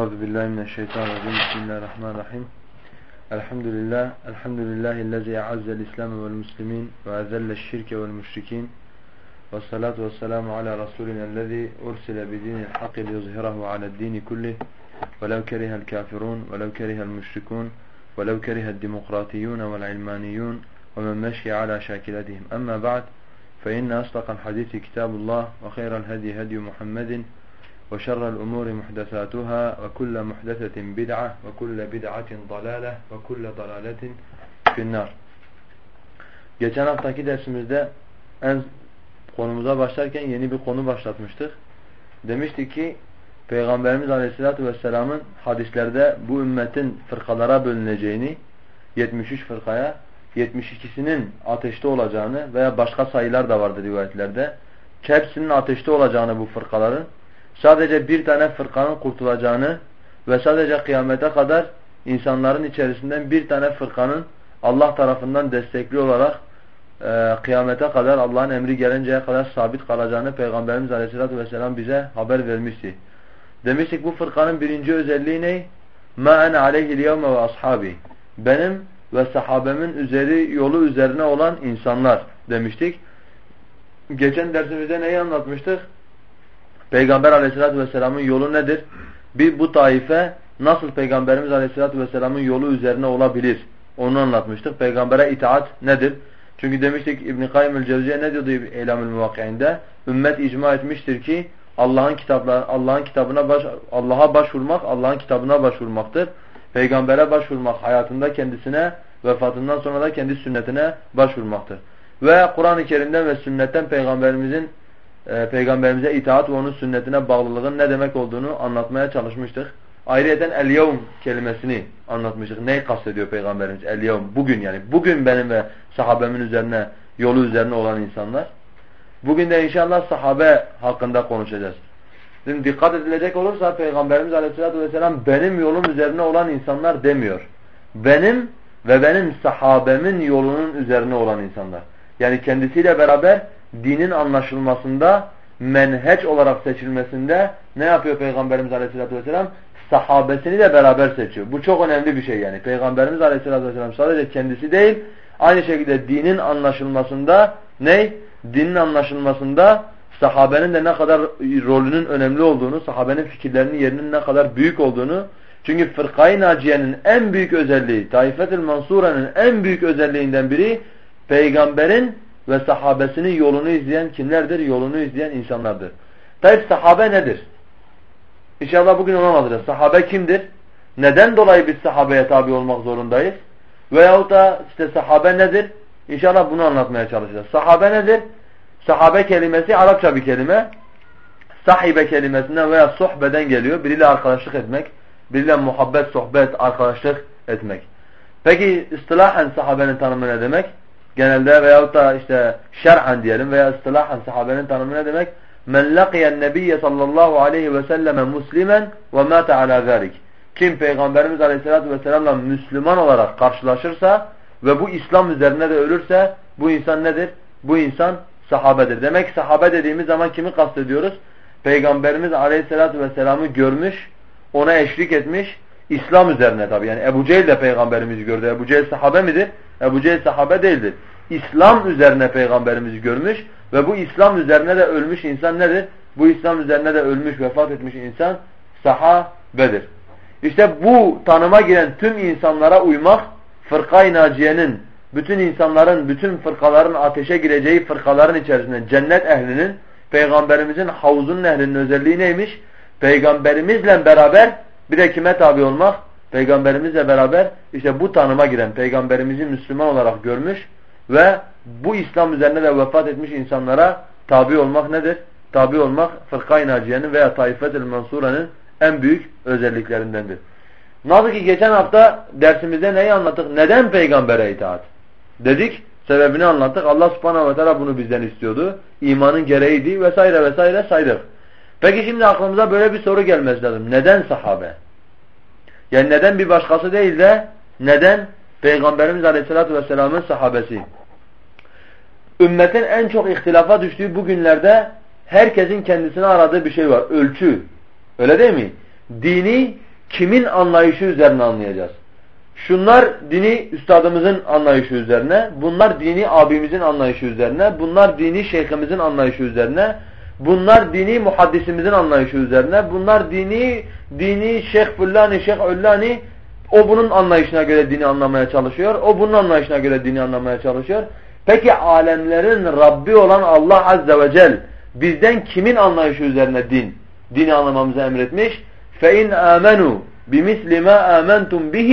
أعوذ بالله من الشيطان الرجيم. بسم الله الرحمن الرحيم. الحمد لله الحمد لله الذي أعز الإسلام والمسلمين وأذل الشرك والمشركين والصلاة والسلام على رسولنا الذي أرسل بدين الحق ليظهره على الدين كله. ولو كره الكافرون ولو كره المشركون ولو كره الديمقراطيون والعلمانيون ومن مشي على شاكلتهم. أما بعد فإن أصدق الحديث كتاب الله وخير الهدي هدي محمد وشر الأمور محدثاتها وكل محدثة بدعة وكل بدعة ضلالة وكل ضلالة في النار Geçen haftaki dersimizde en konumuza başlarken yeni bir konu başlatmıştık. Demiştik ki Peygamberimiz Aleyhisselatü Vesselam'ın hadislerde bu ümmetin fırkalara bölüneceğini 73 fırkaya 72'sinin ateşte olacağını veya başka sayılar da vardı rivayetlerde. Hepsinin ateşte olacağını bu fırkaların sadece bir tane fırkanın kurtulacağını ve sadece kıyamete kadar insanların içerisinden bir tane fırkanın Allah tarafından destekli olarak e, kıyamete kadar Allah'ın emri gelinceye kadar sabit kalacağını Peygamberimiz Aleyhisselatü Vesselam bize haber vermişti. Demiştik bu fırkanın birinci özelliği ne? مَا اَنَ عَلَيْهِ الْيَوْمَ وَأَصْحَابِي Benim ve sahabemin üzeri yolu üzerine olan insanlar demiştik. Geçen dersimizde neyi anlatmıştık? Peygamber aleyhissalatü vesselamın yolu nedir? Bir bu taife nasıl Peygamberimiz aleyhissalatü vesselamın yolu üzerine olabilir? Onu anlatmıştık. Peygambere itaat nedir? Çünkü demiştik İbn-i Kayyum Cevziye ne diyordu Eylam-ül Muvakki'inde? Ümmet icma etmiştir ki Allah'ın kitapları Allah'ın kitabına baş Allah'a başvurmak Allah'ın kitabına başvurmaktır. Peygambere başvurmak hayatında kendisine vefatından sonra da kendi sünnetine başvurmaktır. Ve Kur'an-ı Kerim'den ve sünnetten peygamberimizin e, peygamberimize itaat ve onun sünnetine bağlılığın ne demek olduğunu anlatmaya çalışmıştık. Ayrıyeten el-yevm kelimesini anlatmıştık. Neyi kastediyor peygamberimiz? El-yevm bugün yani. Bugün benim ve sahabemin üzerine, yolu üzerine olan insanlar. Bugün de inşallah sahabe hakkında konuşacağız. Şimdi dikkat edilecek olursa Peygamberimiz Aleyhisselatü Vesselam benim yolum üzerine olan insanlar demiyor. Benim ve benim sahabemin yolunun üzerine olan insanlar. Yani kendisiyle beraber dinin anlaşılmasında, menheç olarak seçilmesinde ne yapıyor Peygamberimiz Aleyhisselatü Vesselam? Sahabesini de beraber seçiyor. Bu çok önemli bir şey yani. Peygamberimiz Aleyhisselatü Vesselam sadece kendisi değil, aynı şekilde dinin anlaşılmasında ne? Dinin anlaşılmasında sahabenin de ne kadar rolünün önemli olduğunu, sahabenin fikirlerinin yerinin ne kadar büyük olduğunu çünkü fırkayı naciyenin en büyük özelliği, Taifetül Mansura'nın en büyük özelliğinden biri peygamberin ve sahabesinin yolunu izleyen kimlerdir? Yolunu izleyen insanlardır. Tabi sahabe nedir? İnşallah bugün alacağız. Sahabe kimdir? Neden dolayı biz sahabeye tabi olmak zorundayız? Veyahut da işte sahabe nedir? İnşallah bunu anlatmaya çalışacağız. Sahabe nedir? Sahabe kelimesi Arapça bir kelime. Sahibe kelimesinden veya sohbeden geliyor. Biriyle arkadaşlık etmek. Biriyle muhabbet, sohbet, arkadaşlık etmek. Peki istilahen sahabenin tanımı ne demek? Genelde veyahut da işte şer'an diyelim veya istilahan sahabenin tanımı ne demek? Men laqiyen nebiyye sallallahu aleyhi ve selleme muslimen ve mâte alâ zâlik. Kim Peygamberimiz aleyhissalatü vesselamla Müslüman olarak karşılaşırsa ve bu İslam üzerine de ölürse bu insan nedir? Bu insan sahabedir. Demek sahabe dediğimiz zaman kimi kastediyoruz? Peygamberimiz aleyhissalatü vesselam'ı görmüş, ona eşlik etmiş, İslam üzerine tabi. Yani Ebu Cehil de peygamberimizi gördü. Ebu Cehil sahabe midir? Ebu Cehil sahabe değildir. İslam üzerine peygamberimizi görmüş ve bu İslam üzerine de ölmüş insan nedir? Bu İslam üzerine de ölmüş, vefat etmiş insan sahabedir. İşte bu tanıma giren tüm insanlara uymak fırkay naciyenin bütün insanların, bütün fırkaların ateşe gireceği fırkaların içerisinde cennet ehlinin peygamberimizin havuzun ehlinin özelliği neymiş? Peygamberimizle beraber bir de kime tabi olmak? Peygamberimizle beraber işte bu tanıma giren peygamberimizi Müslüman olarak görmüş ve bu İslam üzerine de vefat etmiş insanlara tabi olmak nedir? Tabi olmak fırkay naciyenin veya taifet-el mensurenin en büyük özelliklerindendir. Nasıl ki geçen hafta dersimizde neyi anlattık? Neden peygambere itaat? Dedik, sebebini anlattık. Allah subhanahu ve teala bunu bizden istiyordu. İmanın gereğiydi vesaire vesaire saydık. Peki şimdi aklımıza böyle bir soru gelmesi lazım. Neden sahabe? Yani neden bir başkası değil de neden Peygamberimiz Aleyhisselatü Vesselam'ın sahabesi? Ümmetin en çok ihtilafa düştüğü bu günlerde herkesin kendisine aradığı bir şey var. Ölçü. Öyle değil mi? Dini kimin anlayışı üzerine anlayacağız? Şunlar dini üstadımızın anlayışı üzerine, bunlar dini abimizin anlayışı üzerine, bunlar dini şeyhimizin anlayışı üzerine, bunlar dini muhaddisimizin anlayışı üzerine, bunlar dini dini şeyh fullani, şeyh ullani o bunun anlayışına göre dini anlamaya çalışıyor, o bunun anlayışına göre dini anlamaya çalışıyor. Peki alemlerin Rabbi olan Allah Azze ve Celle bizden kimin anlayışı üzerine din, dini anlamamızı emretmiş? فَاِنْ آمَنُوا بِمِثْلِ مَا آمَنْتُمْ بِهِ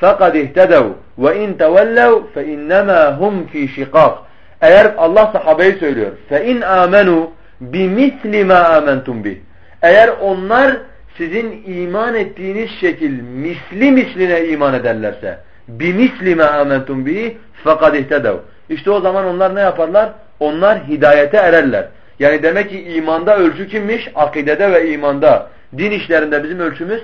فَقَدْ اِهْتَدَوْا وَاِنْ تَوَلَّوْا فَاِنَّمَا هُمْ ف۪ي شِقَاقٍ Eğer Allah sahabeyi söylüyor. فَاِنْ آمَنُوا بِمِثْلِ مَا آمَنْتُمْ بِهِ Eğer onlar sizin iman ettiğiniz şekil misli misline iman ederlerse بِمِثْلِ مَا آمَنْتُمْ بِهِ فَقَدْ اِهْتَدَوْا İşte o zaman onlar ne yaparlar? Onlar hidayete ererler. Yani demek ki imanda ölçü kimmiş? Akidede ve imanda. Din işlerinde bizim ölçümüz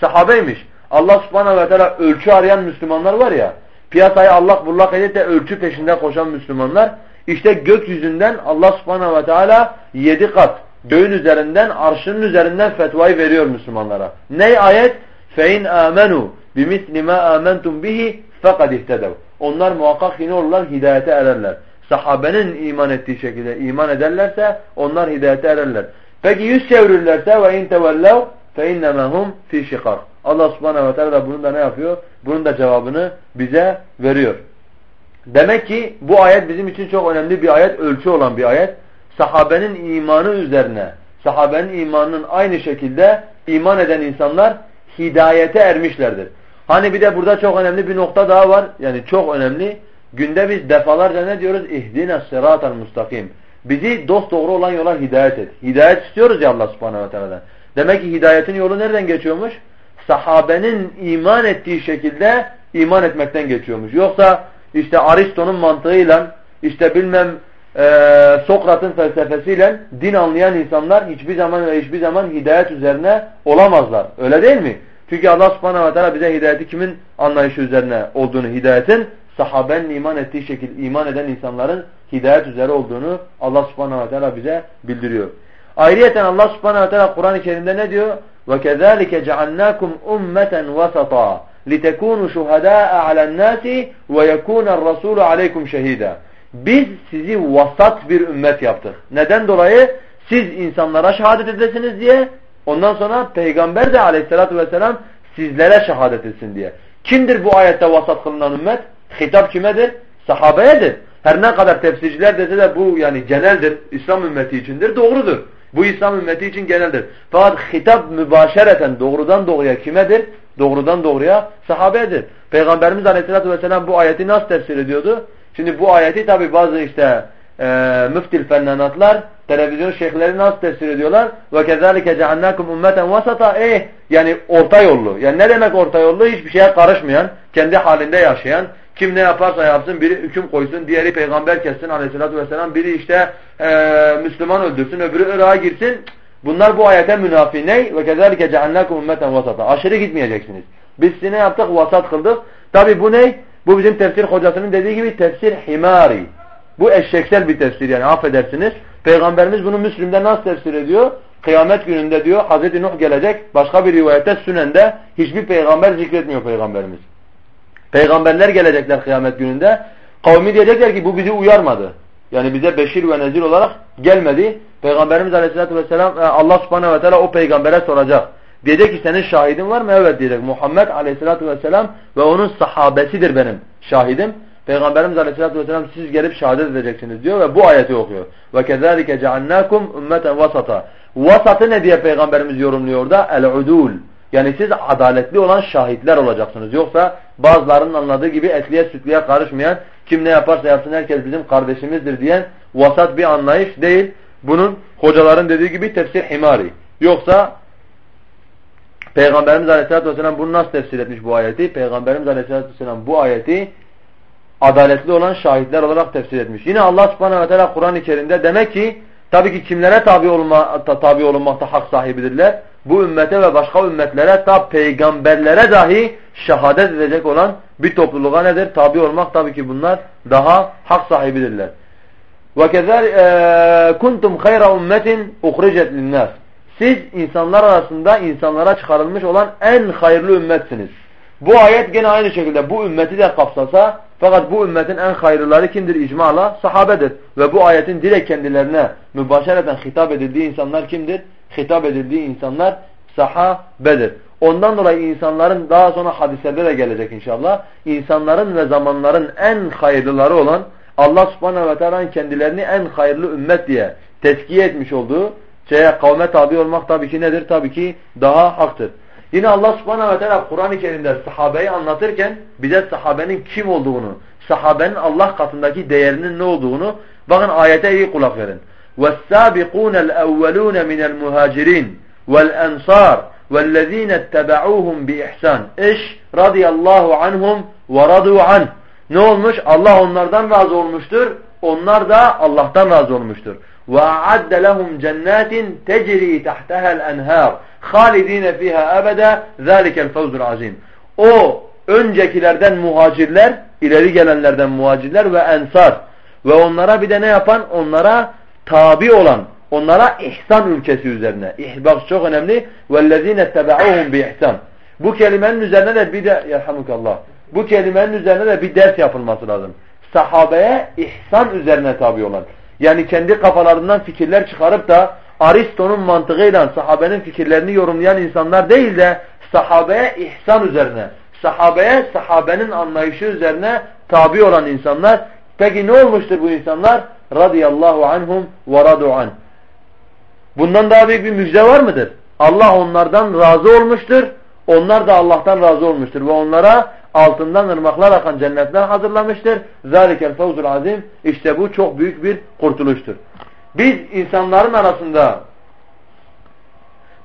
sahabeymiş. Allah subhanahu ve teala ölçü arayan Müslümanlar var ya, piyasayı Allah bullak edip de ölçü peşinde koşan Müslümanlar, işte gökyüzünden Allah subhanahu ve teala yedi kat göğün üzerinden, arşının üzerinden fetvayı veriyor Müslümanlara. Ne ayet? فَاِنْ آمَنُوا بِمِثْلِ مَا آمَنْتُمْ بِهِ فَقَدْ اِهْتَدَوْا onlar muhakkak yine olurlar hidayete ererler. Sahabenin iman ettiği şekilde iman ederlerse onlar hidayete ererler. Peki yüz çevirirlerse ve in tevellev fe innemehum fi şikar. Allah subhanehu ve teala bunu da ne yapıyor? Bunun da cevabını bize veriyor. Demek ki bu ayet bizim için çok önemli bir ayet, ölçü olan bir ayet. Sahabenin imanı üzerine, sahabenin imanının aynı şekilde iman eden insanlar hidayete ermişlerdir. Hani bir de burada çok önemli bir nokta daha var. Yani çok önemli. Günde biz defalarca ne diyoruz? İhdine sıratel mustakim. Bizi dost doğru olan yola hidayet et. Hidayet istiyoruz ya Allah subhanehu ve teala'dan. Demek ki hidayetin yolu nereden geçiyormuş? Sahabenin iman ettiği şekilde iman etmekten geçiyormuş. Yoksa işte Aristo'nun mantığıyla işte bilmem e, Sokrat'ın felsefesiyle din anlayan insanlar hiçbir zaman ve hiçbir zaman hidayet üzerine olamazlar. Öyle değil mi? Çünkü Allah subhanahu ve teala bize hidayeti kimin anlayışı üzerine olduğunu hidayetin sahabenin iman ettiği şekilde iman eden insanların hidayet üzere olduğunu Allah subhanahu ve teala bize bildiriyor. Ayrıyeten Allah subhanahu ve teala Kur'an-ı Kerim'de ne diyor? وَكَذَٰلِكَ جَعَلْنَاكُمْ اُمَّةً وَسَطًا لِتَكُونُوا شُهَدَاءَ عَلَى النَّاسِ وَيَكُونَ الرَّسُولُ عَلَيْكُمْ شَهِيدًا Biz sizi vasat bir ümmet yaptık. Neden dolayı? Siz insanlara şehadet edesiniz diye ondan sonra Peygamber de aleyhissalatü vesselam sizlere şehadet etsin diye. Kimdir bu ayette vasat kılınan ümmet? Hitap kimedir? Sahabeyedir. Her ne kadar tefsirciler dese de bu yani geneldir. İslam ümmeti içindir. Doğrudur. Bu İslam ümmeti için geneldir. Fakat hitap mübaşereten doğrudan doğruya kimedir? Doğrudan doğruya sahabedir. Peygamberimiz Aleyhisselatü Vesselam bu ayeti nasıl tefsir ediyordu? Şimdi bu ayeti tabi bazı işte e, müftil fennanatlar, televizyon şeyhleri nasıl tefsir ediyorlar? Ve kezalike ceannakum ummeten vasata. Eh yani orta yollu. Yani ne demek orta yollu? Hiçbir şeye karışmayan, kendi halinde yaşayan, kim ne yaparsa yapsın biri hüküm koysun, diğeri peygamber kessin aleyhissalatü vesselam, biri işte e, Müslüman öldürsün, öbürü Irak'a girsin. Bunlar bu ayete münafi ne? Ve kezalike cehennekum ümmeten vasata. Aşırı gitmeyeceksiniz. Biz size ne yaptık? Vasat kıldık. Tabi bu ne? Bu bizim tefsir hocasının dediği gibi tefsir himari. Bu eşeksel bir tefsir yani affedersiniz. Peygamberimiz bunu Müslüm'de nasıl tefsir ediyor? Kıyamet gününde diyor Hazreti Nuh gelecek. Başka bir rivayette Sünen'de hiçbir peygamber zikretmiyor peygamberimiz. Peygamberler gelecekler kıyamet gününde. Kavmi diyecekler ki bu bizi uyarmadı. Yani bize beşir ve nezir olarak gelmedi. Peygamberimiz Aleyhisselatü vesselam e, Allah subhanehu ve teala o peygambere soracak. Diyecek ki senin şahidin var mı? Evet diyecek. Muhammed Aleyhisselatü vesselam ve onun sahabesidir benim şahidim. Peygamberimiz Aleyhisselatü vesselam siz gelip şehadet edeceksiniz diyor ve bu ayeti okuyor. Ve kezalike cealnakum ümmeten vasata. Vasatı ne diye Peygamberimiz yorumluyor orada? El-udul. Yani siz adaletli olan şahitler olacaksınız. Yoksa bazılarının anladığı gibi etliye sütliye karışmayan, kim ne yaparsa yapsın herkes bizim kardeşimizdir diyen vasat bir anlayış değil. Bunun hocaların dediği gibi tefsir himari. Yoksa Peygamberimiz Aleyhisselatü Vesselam bunu nasıl tefsir etmiş bu ayeti? Peygamberimiz Aleyhisselatü Vesselam bu ayeti adaletli olan şahitler olarak tefsir etmiş. Yine Allah Subhanahu ve Teala Kur'an-ı Kerim'de demek ki tabii ki kimlere tabi, olma, tabi olunmakta hak sahibidirler? bu ümmete ve başka ümmetlere ta peygamberlere dahi şehadet edecek olan bir topluluğa nedir? Tabi olmak tabii ki bunlar daha hak sahibidirler. وَكَذَلْ كُنْتُمْ خَيْرَ اُمَّةٍ اُخْرِجَتْ لِلنَّاسِ siz insanlar arasında insanlara çıkarılmış olan en hayırlı ümmetsiniz. Bu ayet gene aynı şekilde bu ümmeti de kapsasa fakat bu ümmetin en hayırlıları kimdir icmala? Sahabedir. Ve bu ayetin direkt kendilerine mübaşereten hitap edildiği insanlar kimdir? Hitap edildiği insanlar sahabedir. Ondan dolayı insanların daha sonra hadislerde de gelecek inşallah. İnsanların ve zamanların en hayırlıları olan Allah subhanehu ve teala'nın kendilerini en hayırlı ümmet diye tezkiye etmiş olduğu şeye kavme tabi olmak tabii ki nedir? Tabii ki daha haktır. Yine Allah subhanahu ve teala Kur'an-ı Kerim'de sahabeyi anlatırken bize sahabenin kim olduğunu, sahabenin Allah katındaki değerinin ne olduğunu bakın ayete iyi kulak verin. وَالسَّابِقُونَ الْاَوَّلُونَ مِنَ الْمُهَاجِرِينَ وَالْاَنْصَارِ وَالَّذ۪ينَ اتَّبَعُوهُمْ بِإِحْسَانٍ اِشْ رَضِيَ اللّٰهُ عَنْهُمْ وَرَضُوا عَنْهُ Ne olmuş? Allah onlardan razı olmuştur. Onlar da Allah'tan razı olmuştur. وَاَعَدَّ لَهُمْ جَنَّاتٍ تَجْرِي تَحْتَهَا الْاَنْهَارِ خَالِد۪ينَ ف۪يهَا اَبَدًا ذَٰلِكَ الْفَوْزُ الْعَظِيمُ O öncekilerden muhacirler, ileri gelenlerden muhacirler ve ensar ve onlara bir de ne yapan? Onlara tabi olan, onlara ihsan ülkesi üzerine. Bak çok önemli. وَالَّذ۪ينَ اتَّبَعُوهُمْ بِإِحْسَانٍ Bu kelimenin üzerine de bir de, yerhamukallah, bu kelimenin üzerine de bir ders yapılması lazım. Sahabeye ihsan üzerine tabi olan. Yani kendi kafalarından fikirler çıkarıp da Aristo'nun mantığıyla sahabenin fikirlerini yorumlayan insanlar değil de sahabeye ihsan üzerine, sahabeye sahabenin anlayışı üzerine tabi olan insanlar. Peki ne olmuştur bu insanlar? Radiyallahu anhum ve radu an. Bundan daha büyük bir müjde var mıdır? Allah onlardan razı olmuştur. Onlar da Allah'tan razı olmuştur ve onlara altından ırmaklar akan cennetler hazırlamıştır. Zalikel fevzul azim. İşte bu çok büyük bir kurtuluştur. Biz insanların arasında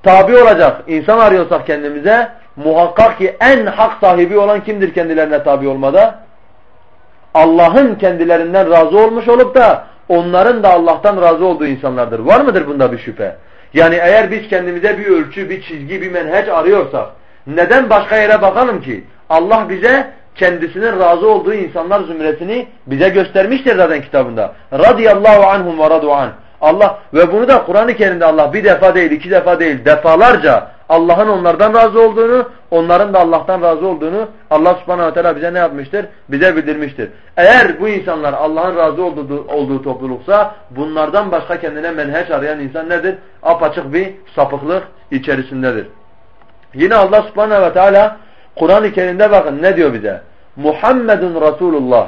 tabi olacak insan arıyorsak kendimize muhakkak ki en hak sahibi olan kimdir kendilerine tabi olmada? Allah'ın kendilerinden razı olmuş olup da onların da Allah'tan razı olduğu insanlardır. Var mıdır bunda bir şüphe? Yani eğer biz kendimize bir ölçü, bir çizgi, bir menheç arıyorsak neden başka yere bakalım ki? Allah bize kendisinin razı olduğu insanlar zümresini bize göstermiştir zaten kitabında. Radiyallahu anhum ve radu an. Allah ve bunu da Kur'an-ı Kerim'de Allah bir defa değil, iki defa değil, defalarca Allah'ın onlardan razı olduğunu, onların da Allah'tan razı olduğunu Allah subhanahu teala bize ne yapmıştır? Bize bildirmiştir. Eğer bu insanlar Allah'ın razı olduğu, olduğu topluluksa bunlardan başka kendine menheç arayan insan nedir? Apaçık bir sapıklık içerisindedir. Yine Allah subhanahu teala Kur'an-ı Kerim'de bakın ne diyor bize? Muhammedun Resulullah.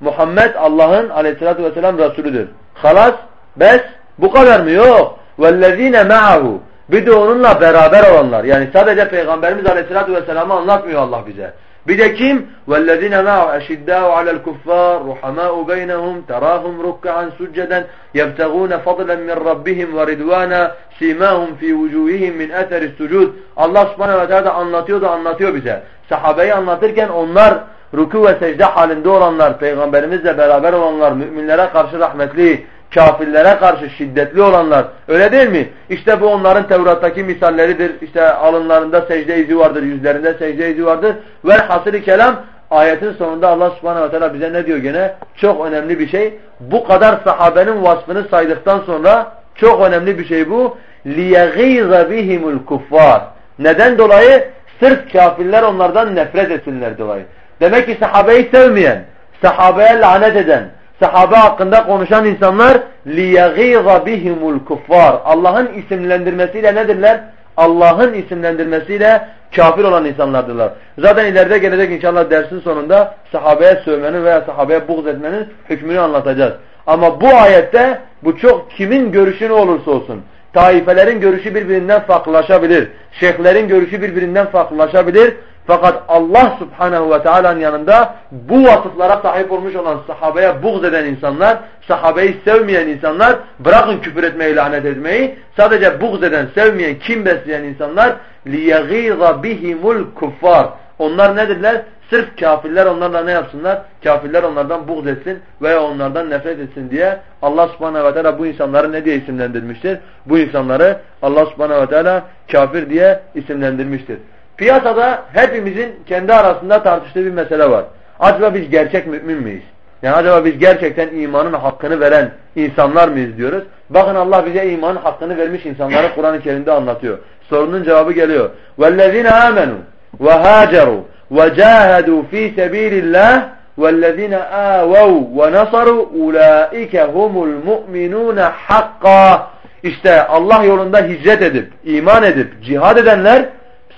Muhammed Allah'ın aleyhissalatü vesselam Resulüdür. Halas, bes, bu kadar mı? Yok. وَالَّذ۪ينَ مَعَهُ Bir de onunla beraber olanlar. Yani sadece Peygamberimiz aleyhissalatü vesselam'ı anlatmıyor Allah bize. Bir de kim? وَالَّذِينَ مَعَهُ اَشِدَّاءُ عَلَى الْكُفَّارِ رُحَمَاءُ بَيْنَهُمْ تَرَاهُمْ رُكَّعًا سُجَّدًا يَبْتَغُونَ فَضْلًا مِنْ رَبِّهِمْ وَرِدْوَانًا سِيمَاهُمْ فِي وُجُوهِهِمْ مِنْ اَثَرِ السُّجُودِ Allah subhanehu ve teala anlatıyor da anlatıyor bize. Sahabeyi anlatırken onlar ruku ve secde halinde olanlar, peygamberimizle beraber olanlar, müminlere karşı rahmetli, kafirlere karşı şiddetli olanlar öyle değil mi? İşte bu onların Tevrat'taki misalleridir. İşte alınlarında secde izi vardır, yüzlerinde secde izi vardır. Ve hasılı kelam ayetin sonunda Allah subhanahu ve teala bize ne diyor gene? Çok önemli bir şey. Bu kadar sahabenin vasfını saydıktan sonra çok önemli bir şey bu. لِيَغِيظَ بِهِمُ الْكُفَّارِ Neden dolayı? Sırf kafirler onlardan nefret etsinler dolayı. Demek ki sahabeyi sevmeyen, sahabeye lanet eden, sahabe hakkında konuşan insanlar لِيَغِيظَ بِهِمُ الْكُفَّارِ Allah'ın isimlendirmesiyle nedirler? Allah'ın isimlendirmesiyle kafir olan insanlardırlar. Zaten ileride gelecek inşallah dersin sonunda sahabeye sövmenin veya sahabeye buğz etmenin hükmünü anlatacağız. Ama bu ayette bu çok kimin görüşü ne olursa olsun. Taifelerin görüşü birbirinden farklılaşabilir. Şeyhlerin görüşü birbirinden farklılaşabilir. Fakat Allah subhanehu ve teala'nın yanında bu vasıflara sahip olmuş olan sahabeye buğz eden insanlar, sahabeyi sevmeyen insanlar, bırakın küfür etmeyi, lanet etmeyi, sadece buğz eden, sevmeyen, kim besleyen insanlar لِيَغِيظَ بِهِمُ الْكُفَّارِ Onlar nedirler? Sırf kafirler onlarla ne yapsınlar? Kafirler onlardan buğz etsin veya onlardan nefret etsin diye Allah subhanehu ve teala bu insanları ne diye isimlendirmiştir? Bu insanları Allah subhanehu ve teala kafir diye isimlendirmiştir. Piyasada hepimizin kendi arasında tartıştığı bir mesele var. Acaba biz gerçek mümin miyiz? Yani acaba biz gerçekten imanın hakkını veren insanlar mıyız diyoruz. Bakın Allah bize imanın hakkını vermiş insanları Kur'an-ı Kerim'de anlatıyor. Sorunun cevabı geliyor. وَالَّذِينَ آمَنُوا وَهَاجَرُوا وَجَاهَدُوا ف۪ي سَب۪يلِ اللّٰهِ وَالَّذِينَ آوَوْا وَنَصَرُوا اُولَٰئِكَ هُمُ الْمُؤْمِنُونَ حَقًّا İşte Allah yolunda hicret edip, iman edip, cihad edenler,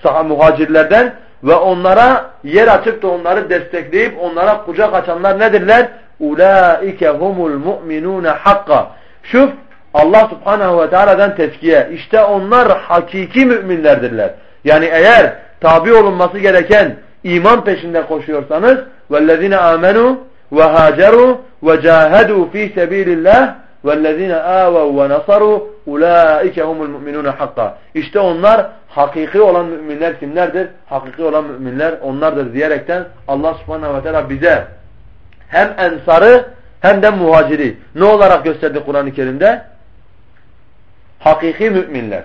muhacirlerden ve onlara yer açıp da onları destekleyip onlara kucak açanlar nedirler? Ulaike humul mu'minun hakka. Şuf Allah Subhanahu ve Teala'dan tezkiye. İşte onlar hakiki müminlerdirler. Yani eğer tabi olunması gereken iman peşinde koşuyorsanız vellezine amenu ve haceru ve cahedu fi sebilillah وَالَّذ۪ينَ آوَوْا وَنَصَرُوا اُولَٰئِكَ هُمُ الْمُؤْمِنُونَ حَقًّا İşte onlar hakiki olan müminler kimlerdir? Hakiki olan müminler onlardır diyerekten Allah subhanahu ve teala bize hem ensarı hem de muhaciri ne olarak gösterdi Kur'an-ı Kerim'de? Hakiki müminler.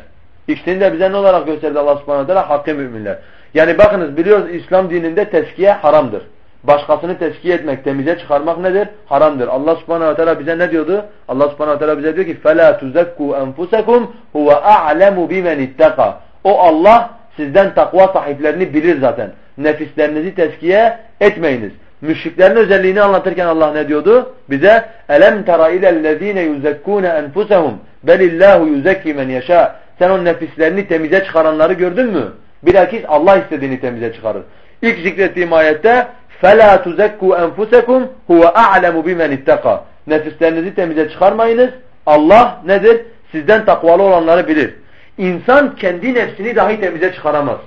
İkisini de bize ne olarak gösterdi Allah subhanahu ve teala? Hakiki müminler. Yani bakınız biliyoruz İslam dininde teskiye haramdır. Başkasını teskiye etmek, temize çıkarmak nedir? Haramdır. Allah subhanahu ve teala bize ne diyordu? Allah subhanahu ve teala bize diyor ki فَلَا تُزَكُّوا أَنْفُسَكُمْ هُوَ أَعْلَمُ بِمَنِ اتَّقَى O Allah sizden takva sahiplerini bilir zaten. Nefislerinizi teskiye etmeyiniz. Müşriklerin özelliğini anlatırken Allah ne diyordu? Bize elem tara ilellezine yuzekkune enfusahum belillahu yuzekki men yasha. Sen o nefislerini temize çıkaranları gördün mü? Bilakis Allah istediğini temize çıkarır. İlk zikrettiğim ayette فَلَا تُزَكُّوا أَنْفُسَكُمْ هُوَ أَعْلَمُ بِمَنِ اتَّقَى Nefislerinizi temize çıkarmayınız. Allah nedir? Sizden takvalı olanları bilir. İnsan kendi nefsini dahi temize çıkaramaz.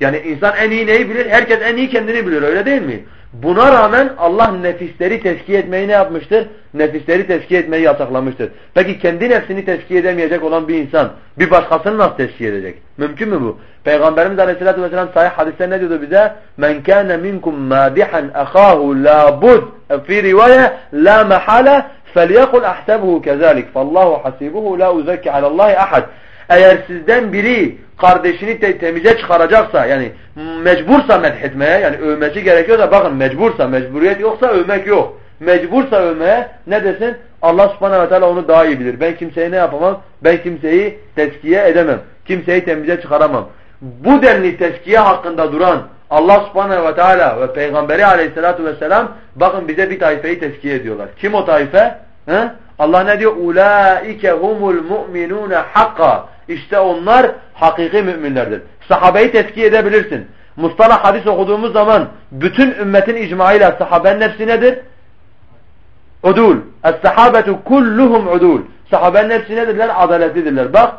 Yani insan en iyi neyi bilir? Herkes en iyi kendini bilir öyle değil mi? Buna rağmen Allah nefisleri tezkiye etmeyi ne yapmıştır? Nefisleri tezkiye etmeyi yasaklamıştır. Peki kendi nefsini tezkiye edemeyecek olan bir insan bir başkasını nasıl tezkiye edecek? Mümkün mü bu? Peygamberimiz Aleyhisselatü Vesselam sahih hadiste ne diyordu bize? Men kâne minkum mâdihan ehâhu lâ bud fi rivaye lâ mehâle فَلْيَقُلْ أَحْسَبُهُ كَذَٰلِكَ فَاللّٰهُ حَسِيبُهُ لَا اُزَكِّ عَلَى اللّٰهِ أَحَدٍ Eğer sizden biri kardeşini te temize çıkaracaksa yani mecbursa methetmeye yani övmesi gerekiyorsa bakın mecbursa mecburiyet yoksa övmek yok. Mecbursa övmeye ne desin? Allah subhanehu ve teala onu daha iyi bilir. Ben kimseyi ne yapamam? Ben kimseyi teskiye edemem. Kimseyi temize çıkaramam. Bu denli teskiye hakkında duran Allah subhanehu ve teala ve peygamberi aleyhissalatu vesselam bakın bize bir taifeyi teskiye ediyorlar. Kim o taife? He? Allah ne diyor? Ulaike humul mu'minune hakka. İşte onlar hakiki müminlerdir. Sahabeyi teskiye edebilirsin. Mustalah hadis okuduğumuz zaman bütün ümmetin icmaıyla sahabenin hepsi nedir? Udul. Es-sahabetu kulluhum udul. Sahabenin hepsi nedirler? Adaletlidirler. Bak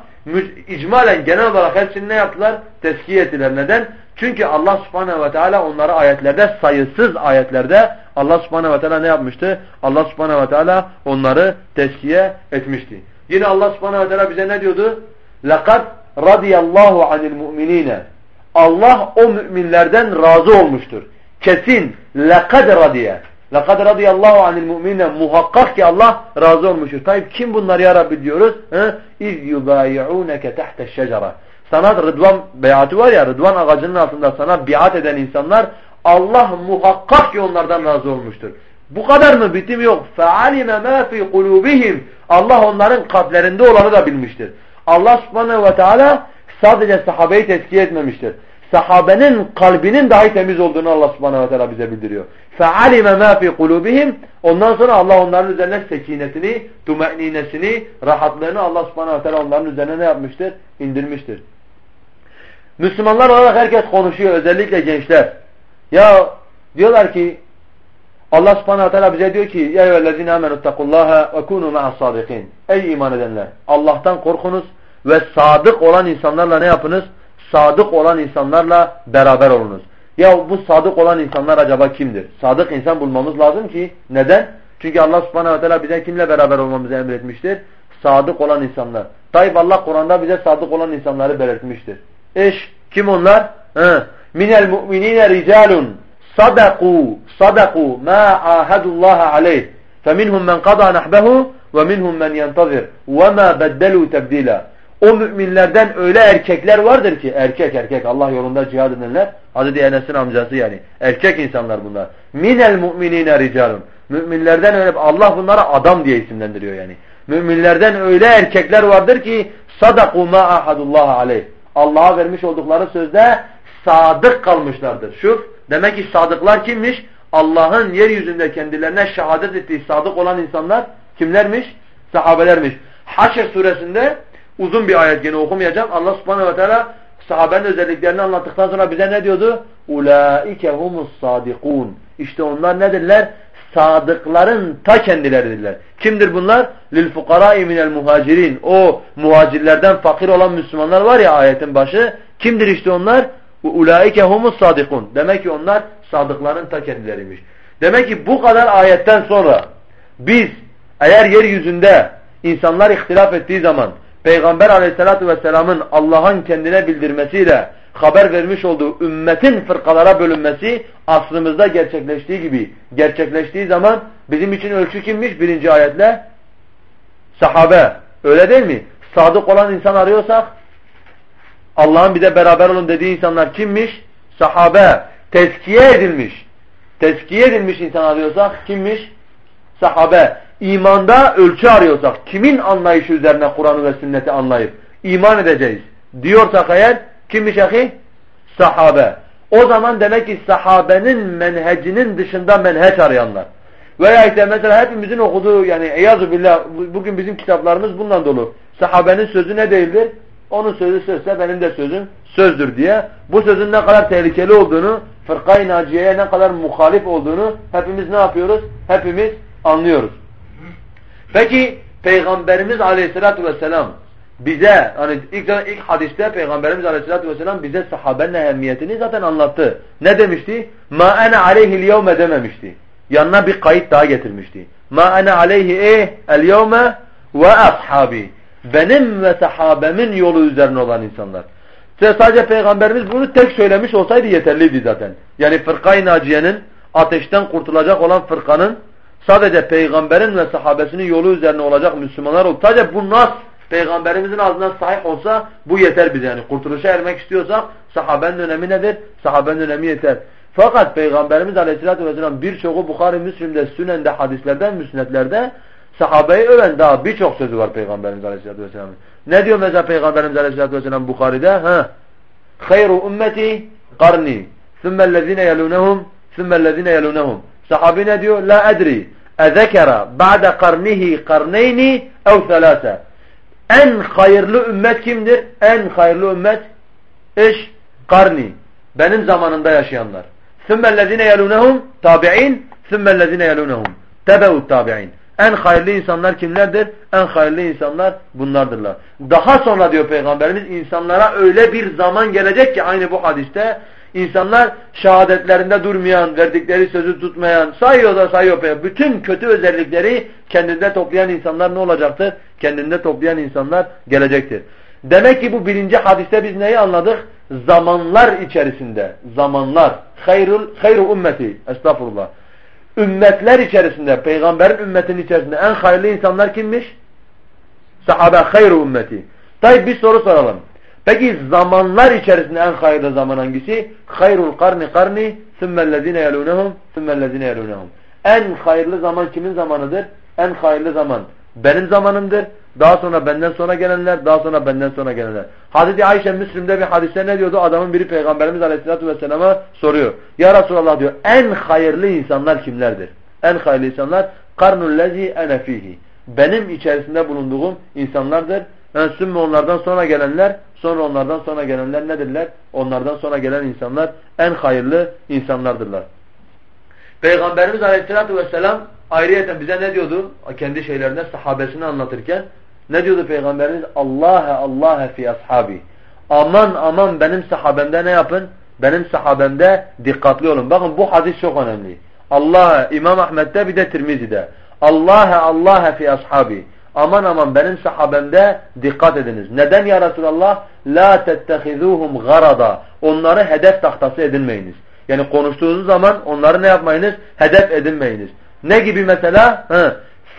icmalen genel olarak hepsini ne yaptılar? Teskiye ettiler. Neden? Çünkü Allah subhanehu ve teala onları ayetlerde sayısız ayetlerde Allah subhanehu ve teala ne yapmıştı? Allah subhanehu ve teala onları teskiye etmişti. Yine Allah subhanehu ve teala bize ne diyordu? لَقَدْ رَضِيَ اللّٰهُ عَنِ الْمُؤْمِنِينَ Allah o müminlerden razı olmuştur. Kesin لَقَدْ رَضِيَ لَقَدْ رَضِيَ اللّٰهُ عَنِ الْمُؤْمِنِينَ Muhakkak ki Allah razı olmuştur. Tayyip kim bunlar ya Rabbi diyoruz? اِذْ يُبَايِعُونَكَ تَحْتَ الشَّجَرَةِ Sana Rıdvan beyatı var ya Rıdvan ağacının altında sana biat eden insanlar Allah muhakkak ki onlardan razı olmuştur. Bu kadar mı? Bitim yok. فَعَلِمَ مَا فِي قُلُوبِهِمْ Allah onların kalplerinde olanı da bilmiştir. Allah subhanehu ve teala sadece sahabeyi tezkiye etmemiştir. Sahabenin kalbinin dahi temiz olduğunu Allah subhanehu ve teala bize bildiriyor. فَعَلِمَ مَا فِي قُلُوبِهِمْ Ondan sonra Allah onların üzerine sekinesini, tümeninesini, rahatlığını Allah subhanehu ve teala onların üzerine ne yapmıştır? İndirmiştir. Müslümanlar olarak herkes konuşuyor. Özellikle gençler. Ya diyorlar ki Allah subhanahu teala bize diyor ki Ya eyyühellezine amenuttakullaha ve kunu ma'as sadikin. Ey iman edenler Allah'tan korkunuz ve sadık olan insanlarla ne yapınız? Sadık olan insanlarla beraber olunuz. Ya bu sadık olan insanlar acaba kimdir? Sadık insan bulmamız lazım ki neden? Çünkü Allah subhanahu teala bize kimle beraber olmamızı emretmiştir? Sadık olan insanlar. Tayyip Allah Kur'an'da bize sadık olan insanları belirtmiştir. Eş kim onlar? Minel mu'minine ricalun sadaku sadaku ma ahadullaha aleyh. Feminhum men qada nahbehu ve minhum men yentazir. Ve ma beddelu tebdila. O müminlerden öyle erkekler vardır ki erkek erkek Allah yolunda cihad edenler Hazreti Enes'in amcası yani erkek insanlar bunlar. Minel mu'minine ricalun Müminlerden öyle Allah bunlara adam diye isimlendiriyor yani. Müminlerden öyle erkekler vardır ki sadaku ma ahadullah aleyh. Allah'a vermiş oldukları sözde sadık kalmışlardır. Şu demek ki sadıklar kimmiş? Allah'ın yeryüzünde kendilerine şehadet ettiği sadık olan insanlar kimlermiş? Sahabelermiş. Haşr suresinde uzun bir ayet gene okumayacağım. Allah subhanehu ve teala sahabenin özelliklerini anlattıktan sonra bize ne diyordu? Ulaike humus sadikun. İşte onlar nedirler? Sadıkların ta kendileridirler. Kimdir bunlar? Lil fuqara'i minel muhacirin. O muhacirlerden fakir olan Müslümanlar var ya ayetin başı. Kimdir işte onlar? Ulaike humus sadikun. Demek ki onlar sadıkların ta kendileriymiş. Demek ki bu kadar ayetten sonra biz eğer yeryüzünde insanlar ihtilaf ettiği zaman Peygamber aleyhissalatü vesselamın Allah'ın kendine bildirmesiyle haber vermiş olduğu ümmetin fırkalara bölünmesi aslımızda gerçekleştiği gibi gerçekleştiği zaman bizim için ölçü kimmiş? Birinci ayetle sahabe. Öyle değil mi? Sadık olan insan arıyorsak Allah'ın bize beraber olun dediği insanlar kimmiş? Sahabe. Tezkiye edilmiş. Tezkiye edilmiş insan arıyorsak kimmiş? Sahabe. İmanda ölçü arıyorsak kimin anlayışı üzerine Kur'an'ı ve sünneti anlayıp iman edeceğiz diyorsak eğer kimmiş ahi? Sahabe. O zaman demek ki sahabenin menhecinin dışında menheç arayanlar. Veya işte mesela hepimizin okuduğu yani eyazu billah bugün bizim kitaplarımız bundan dolu. Sahabenin sözü ne değildir? Onun sözü sözse benim de sözüm sözdür diye. Bu sözün ne kadar tehlikeli olduğunu, fırkayı naciyeye ne kadar muhalif olduğunu hepimiz ne yapıyoruz? Hepimiz anlıyoruz. Peki Peygamberimiz aleyhissalatü vesselam bize hani ilk, ilk hadiste Peygamberimiz aleyhissalatü vesselam bize sahabenin ehemmiyetini zaten anlattı. Ne demişti? Ma ene aleyhil yevme dememişti. Yanına bir kayıt daha getirmişti. Ma ene aleyhi eh el yevme ve ashabi. Benim ve sahabemin yolu üzerine olan insanlar. Sadece Peygamberimiz bunu tek söylemiş olsaydı yeterliydi zaten. Yani fırkayı naciyenin ateşten kurtulacak olan fırkanın sadece peygamberin ve sahabesinin yolu üzerine olacak Müslümanlar ol. Sadece bu nas peygamberimizin ağzından sahih olsa bu yeter bize yani. Kurtuluşa ermek istiyorsak sahabenin önemi nedir? Sahabenin önemi yeter. Fakat Peygamberimiz Aleyhisselatü Vesselam birçoğu Bukhari, Müslim'de, Sünen'de, hadislerden, müsnetlerde sahabeyi öven daha birçok sözü var Peygamberimiz Aleyhisselatü Vesselam'ın. Ne diyor mesela Peygamberimiz Aleyhisselatü Vesselam Bukhari'de? Ha. Hayru ümmeti karni. Sümmellezine yelunehum. Sümmellezine yelunehum. Sahabi ne diyor? La edri. Ezekera ba'de karnihi karneyni ev thelâse. En hayırlı ümmet kimdir? En hayırlı ümmet iş karni. Benim zamanında yaşayanlar. Sümmellezine yelunehum tabi'in. Sümmellezine yelunehum. Tebeut tabi'in. En hayırlı insanlar kimlerdir? En hayırlı insanlar bunlardırlar. Daha sonra diyor Peygamberimiz insanlara öyle bir zaman gelecek ki aynı bu hadiste insanlar şehadetlerinde durmayan, verdikleri sözü tutmayan, sayıyor da sayıyor. Bütün kötü özellikleri kendinde toplayan insanlar ne olacaktır? Kendinde toplayan insanlar gelecektir. Demek ki bu birinci hadiste biz neyi anladık? Zamanlar içerisinde, zamanlar, hayrul, hayru ümmeti, estağfurullah. Ümmetler içerisinde, peygamberin ümmetinin içerisinde en hayırlı insanlar kimmiş? Sahabe hayru ümmeti. Tabi bir soru soralım. Peki zamanlar içerisinde en hayırlı zaman hangisi? Hayrul karni karni sümmellezine yelunehum sümmellezine yelunehum. En hayırlı zaman kimin zamanıdır? En hayırlı zaman benim zamanımdır. Daha sonra benden sonra gelenler, daha sonra benden sonra gelenler. Hazreti Ayşe Müslim'de bir hadiste ne diyordu? Adamın biri Peygamberimiz Aleyhisselatü Vesselam'a soruyor. Ya Resulallah diyor, en hayırlı insanlar kimlerdir? En hayırlı insanlar karnul lezi ene fihi. Benim içerisinde bulunduğum insanlardır. Yani sümme onlardan sonra gelenler, sonra onlardan sonra gelenler nedirler? Onlardan sonra gelen insanlar en hayırlı insanlardırlar. Peygamberimiz Aleyhisselatü Vesselam ayrıyeten bize ne diyordu? Kendi şeylerine sahabesini anlatırken ne diyordu Peygamberimiz? Allah'a Allah'a fi ashabi. Aman aman benim sahabemde ne yapın? Benim sahabemde dikkatli olun. Bakın bu hadis çok önemli. Allah'a İmam Ahmet'te bir de Tirmizi'de. Allah'a Allah'a fi ashabi Aman aman benim sahabemde dikkat ediniz. Neden ya Resulallah? La tettehizuhum garada. Onları hedef tahtası edinmeyiniz. Yani konuştuğunuz zaman onları ne yapmayınız? Hedef edinmeyiniz. Ne gibi mesela?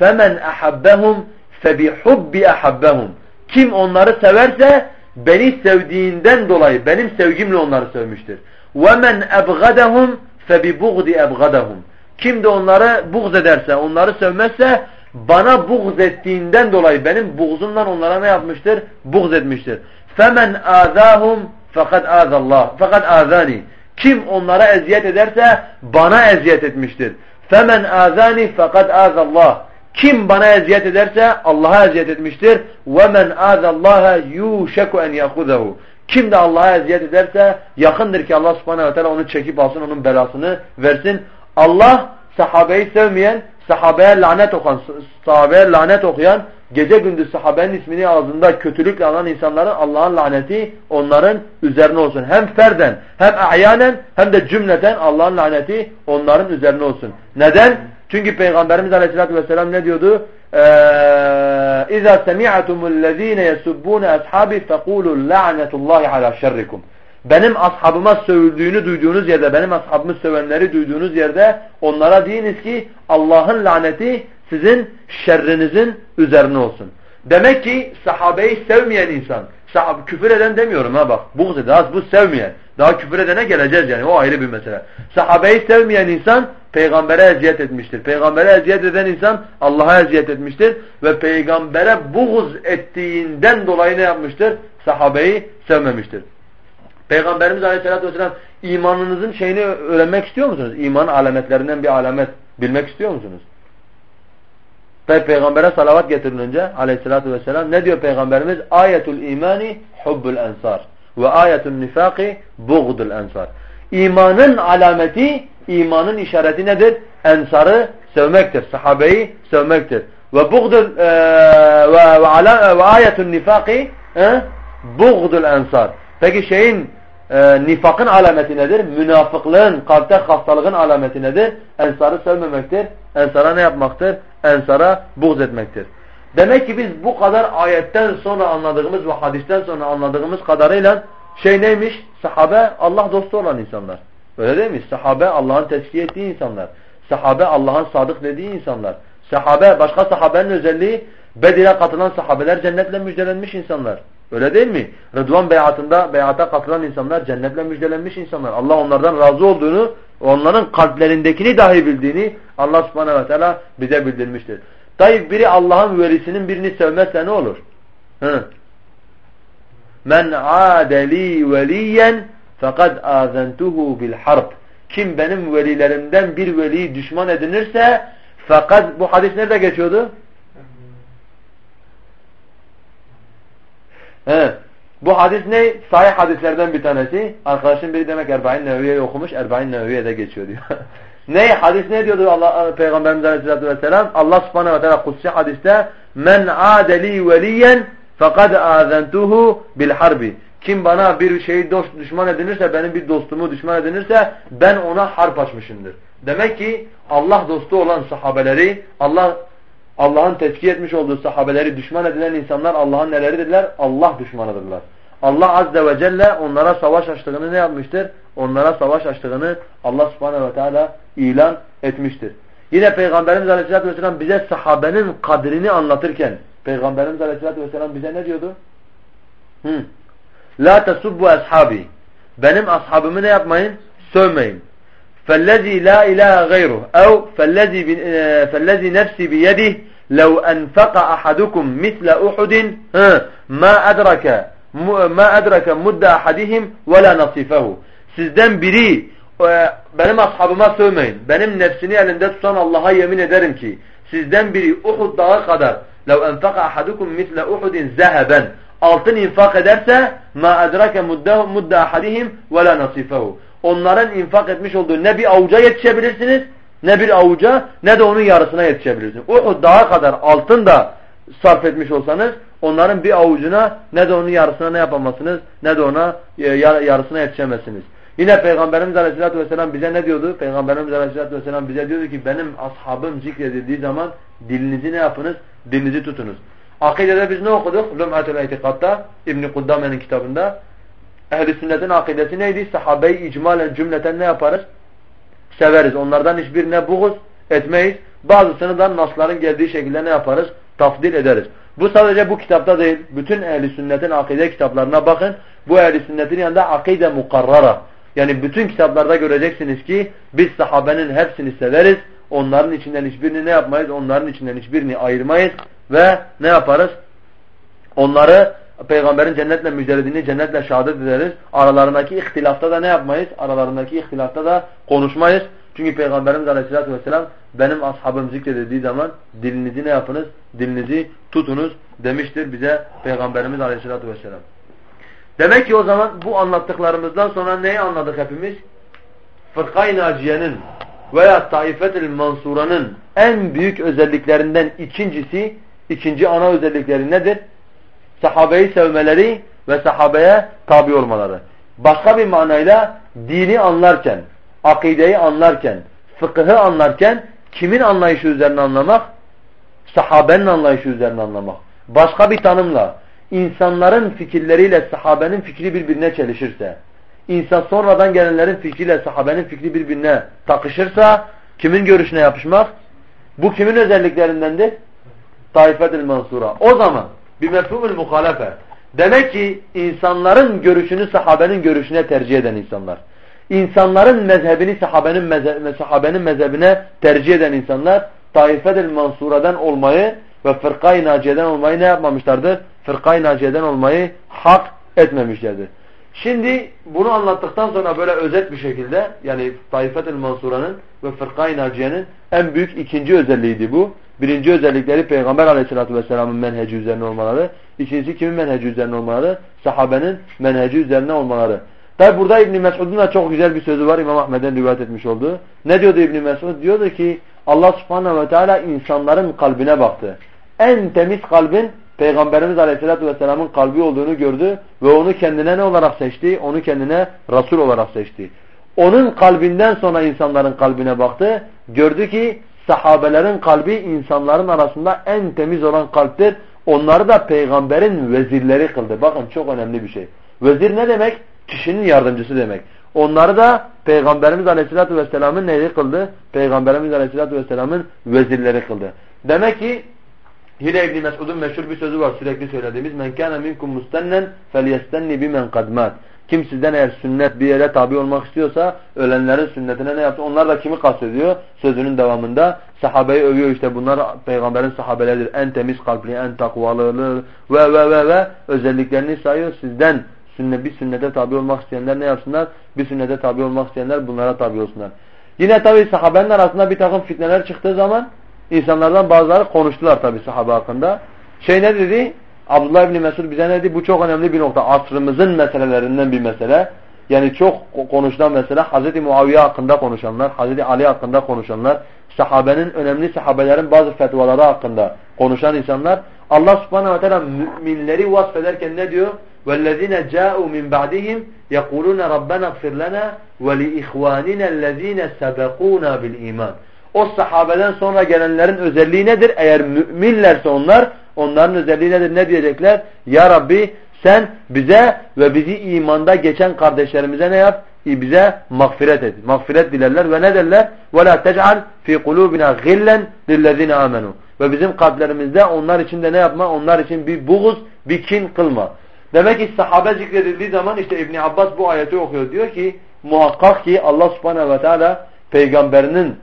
فَمَنْ اَحَبَّهُمْ فَبِحُبِّ اَحَبَّهُمْ Kim onları severse beni sevdiğinden dolayı benim sevgimle onları sevmiştir. وَمَنْ اَبْغَدَهُمْ فَبِبُغْدِ اَبْغَدَهُمْ Kim de onları buğz ederse, onları sevmezse bana buğz ettiğinden dolayı benim buğzumdan onlara ne yapmıştır? Buğz etmiştir. Femen azahum fakat azallah. Fakat azani. Kim onlara eziyet ederse bana eziyet etmiştir. Femen azani fakat azallah. Kim bana eziyet ederse Allah'a eziyet etmiştir. Ve men azallaha yushaku en yahuzahu. Kim de Allah'a eziyet ederse yakındır ki Allah subhanehu ve teala onu çekip alsın, onun belasını versin. Allah sahabeyi sevmeyen, sahabeye lanet okuyan, sahabeye lanet okuyan, gece gündüz sahabenin ismini ağzında kötülükle alan insanların Allah'ın laneti onların üzerine olsun. Hem ferden, hem a'yanen, hem de cümleten Allah'ın laneti onların üzerine olsun. Neden? Çünkü Peygamberimiz Aleyhisselatü Vesselam ne diyordu? اِذَا سَمِعَتُمُ الَّذ۪ينَ يَسُبُّونَ أَصْحَابِ فَقُولُوا لَعْنَةُ اللّٰهِ عَلَى شَرِّكُمْ benim ashabıma sövüldüğünü duyduğunuz yerde, benim ashabımı sövenleri duyduğunuz yerde onlara deyiniz ki Allah'ın laneti sizin şerrinizin üzerine olsun. Demek ki sahabeyi sevmeyen insan, sahab küfür eden demiyorum ha bak, buğz eder, bu sevmeyen. Daha küfür edene geleceğiz yani o ayrı bir mesele. Sahabeyi sevmeyen insan peygambere eziyet etmiştir. Peygambere eziyet eden insan Allah'a eziyet etmiştir. Ve peygambere buğz ettiğinden dolayı ne yapmıştır? Sahabeyi sevmemiştir. Peygamberimiz Aleyhisselatü vesselam imanınızın şeyini öğrenmek istiyor musunuz? İmanın alametlerinden bir alamet bilmek istiyor musunuz? Ve peygambere salavat getirin önce aleyhissalatü vesselam. Ne diyor peygamberimiz? Ayetul imani hubbul ensar ve ayetul nifaki buğdul ensar. İmanın alameti, imanın işareti nedir? Ensarı sevmektir. Sahabeyi sevmektir. Ve buğdul e, ve, ve, ve ayetul nifaki e, buğdul ensar. Peki şeyin e, nifakın alameti nedir? Münafıklığın, kalpte hastalığın alameti nedir? Ensarı sevmemektir. Ensara ne yapmaktır? Ensara buğz etmektir. Demek ki biz bu kadar ayetten sonra anladığımız ve hadisten sonra anladığımız kadarıyla şey neymiş? Sahabe Allah dostu olan insanlar. Öyle değil mi? Sahabe Allah'ın tezkiye ettiği insanlar. Sahabe Allah'ın sadık dediği insanlar. Sahabe, başka sahabenin özelliği Bedir'e katılan sahabeler cennetle müjdelenmiş insanlar. Öyle değil mi? Rıdvan beyatında beyata katılan insanlar cennetle müjdelenmiş insanlar. Allah onlardan razı olduğunu, onların kalplerindekini dahi bildiğini Allah subhanehu ve teala bize bildirmiştir. Tayyip biri Allah'ın velisinin birini sevmezse ne olur? Hı. Men adeli veliyen fakat azentuhu bil harp. Kim benim velilerimden bir veliyi düşman edinirse fakat bu hadis nerede geçiyordu? He. Bu hadis ne? Sahih hadislerden bir tanesi. Arkadaşın biri demek Erba'in Neveviye'yi okumuş. Erba'in Neveviye'de geçiyor diyor. ne? Hadis ne diyordu Allah, Peygamberimiz Aleyhisselatü Vesselam? Allah subhanehu ve teala kutsi hadiste Men adeli veliyen fekad azentuhu bil harbi. Kim bana bir şeyi dost, düşman edinirse, benim bir dostumu düşman edinirse ben ona harp açmışımdır. Demek ki Allah dostu olan sahabeleri, Allah Allah'ın tezkiye etmiş olduğu sahabeleri düşman edilen insanlar Allah'ın neleridirler? Allah düşmanıdırlar. Allah azze ve celle onlara savaş açtığını ne yapmıştır? Onlara savaş açtığını Allah subhanehu ve teala ilan etmiştir. Yine Peygamberimiz aleyhissalatü vesselam bize sahabenin kadrini anlatırken Peygamberimiz aleyhissalatü vesselam bize ne diyordu? La tesubbu ashabi. Benim ashabımı ne yapmayın? Sövmeyin. فالذي لا إله غيره أو فالذي, فالذي نفسي بيده لو أنفق أحدكم مثل أحد ما أدرك ما أدرك مد أحدهم ولا نصيفه sizden biri benim ashabıma sövmeyin. Benim nefsini elinde tutan Allah'a yemin ederim ki sizden biri Uhud dağı kadar لو أنفق أحدكم مثل أحد ذهبا altın infak ederse ma adrake mudda ahadihim ve la nasifahu onların infak etmiş olduğu ne bir avuca yetişebilirsiniz ne bir avuca ne de onun yarısına yetişebilirsiniz. O daha kadar altın da sarf etmiş olsanız onların bir avucuna ne de onun yarısına ne yapamazsınız ne de ona e, yarısına yetişemezsiniz. Yine Peygamberimiz Aleyhisselatü Vesselam bize ne diyordu? Peygamberimiz Aleyhisselatü Vesselam bize diyordu ki benim ashabım zikredildiği zaman dilinizi ne yapınız? Dilinizi tutunuz. Akidede biz ne okuduk? Lum'atul İtikad'da İbn-i Kuddame'nin kitabında Ehl-i sünnetin akidesi neydi? Sahabeyi icmalen cümleten ne yaparız? Severiz. Onlardan hiçbirine buğuz etmeyiz. Bazısını da nasların geldiği şekilde ne yaparız? Tafdil ederiz. Bu sadece bu kitapta değil. Bütün ehl-i sünnetin akide kitaplarına bakın. Bu ehl-i sünnetin yanında akide mukarrara. Yani bütün kitaplarda göreceksiniz ki biz sahabenin hepsini severiz. Onların içinden hiçbirini ne yapmayız? Onların içinden hiçbirini ayırmayız ve ne yaparız? Onları peygamberin cennetle müjdelediğini cennetle şehadet ederiz. Aralarındaki ihtilafta da ne yapmayız? Aralarındaki ihtilafta da konuşmayız. Çünkü Peygamberimiz Aleyhisselatü Vesselam benim ashabım zikredildiği zaman dilinizi ne yapınız? Dilinizi tutunuz demiştir bize Peygamberimiz Aleyhisselatü Vesselam. Demek ki o zaman bu anlattıklarımızdan sonra neyi anladık hepimiz? Fırkay Naciye'nin veya Taifetil Mansura'nın en büyük özelliklerinden ikincisi, ikinci ana özellikleri nedir? Sahabeyi sevmeleri ve sahabeye tabi olmaları. Başka bir manayla dini anlarken, akideyi anlarken, fıkıhı anlarken kimin anlayışı üzerine anlamak? Sahabenin anlayışı üzerine anlamak. Başka bir tanımla insanların fikirleriyle sahabenin fikri birbirine çelişirse, insan sonradan gelenlerin fikriyle sahabenin fikri birbirine takışırsa kimin görüşüne yapışmak? Bu kimin özelliklerindendir? Taifetil Mansura. O zaman bir mefhumul muhalefe. Demek ki insanların görüşünü sahabenin görüşüne tercih eden insanlar. İnsanların mezhebini sahabenin, mezhe sahabenin mezhebine tercih eden insanlar Taifetil Mansura'dan olmayı ve Fırkay Naciye'den olmayı ne yapmamışlardır? Fırkay Naciye'den olmayı hak etmemişlerdir. Şimdi bunu anlattıktan sonra böyle özet bir şekilde yani Taifet-el Mansura'nın ve Fırkay Naciye'nin en büyük ikinci özelliğiydi bu. Birinci özellikleri Peygamber Aleyhisselatü vesselamın menheci üzerine olmaları. İkincisi kimin menheci üzerine olmaları? Sahabenin menheci üzerine olmaları. Tabi burada İbn Mesud'un da çok güzel bir sözü var İmam Ahmed'den rivayet etmiş olduğu. Ne diyordu İbn Mesud? Diyordu ki Allah Subhanahu ve Teala insanların kalbine baktı. En temiz kalbin Peygamberimiz Aleyhisselatü Vesselam'ın kalbi olduğunu gördü ve onu kendine ne olarak seçti? Onu kendine Resul olarak seçti. Onun kalbinden sonra insanların kalbine baktı. Gördü ki sahabelerin kalbi insanların arasında en temiz olan kalptir. Onları da peygamberin vezirleri kıldı. Bakın çok önemli bir şey. Vezir ne demek? Kişinin yardımcısı demek. Onları da Peygamberimiz Aleyhisselatü Vesselam'ın neyi kıldı? Peygamberimiz Aleyhisselatü Vesselam'ın vezirleri kıldı. Demek ki Yine İbn Mesud'un meşhur bir sözü var sürekli söylediğimiz. Men kana minkum mustennen felyestenni bimen kadmat. Kim sizden eğer sünnet bir yere tabi olmak istiyorsa ölenlerin sünnetine ne yaptı? Onlar da kimi kastediyor? Sözünün devamında sahabeyi övüyor işte bunlar peygamberin sahabeleridir. En temiz kalpli, en takvalı ve ve ve ve özelliklerini sayıyor. Sizden sünnet, bir sünnete tabi olmak isteyenler ne yapsınlar? Bir sünnete tabi olmak isteyenler bunlara tabi olsunlar. Yine tabi sahabenin arasında bir takım fitneler çıktığı zaman İnsanlardan bazıları konuştular tabi sahabe hakkında. Şey ne dedi? Abdullah İbni Mesud bize ne dedi? Bu çok önemli bir nokta. Asrımızın meselelerinden bir mesele. Yani çok konuşulan mesele Hz. Muaviye hakkında konuşanlar, Hz. Ali hakkında konuşanlar, sahabenin önemli sahabelerin bazı fetvaları hakkında konuşan insanlar Allah subhanehu ve teala müminleri vasfederken ne diyor? وَالَّذ۪ينَ جَاءُوا مِنْ بَعْدِهِمْ يَقُولُونَ رَبَّنَا اغْفِرْ لَنَا وَلِإِخْوَانِنَا الَّذ۪ينَ سَبَقُونَا بِالْا۪يمَانِ o sahabeden sonra gelenlerin özelliği nedir? Eğer müminlerse onlar, onların özelliği nedir? Ne diyecekler? Ya Rabbi sen bize ve bizi imanda geçen kardeşlerimize ne yap? Bize mağfiret et. Mağfiret dilerler ve ne derler? وَلَا تَجْعَلْ فِي قُلُوبِنَا غِلًّا لِلَّذِينَ آمَنُوا Ve bizim kalplerimizde onlar için de ne yapma? Onlar için bir buğuz, bir kin kılma. Demek ki sahabe zikredildiği zaman işte İbn Abbas bu ayeti okuyor. Diyor ki muhakkak ki Allah subhanehu ve teala peygamberinin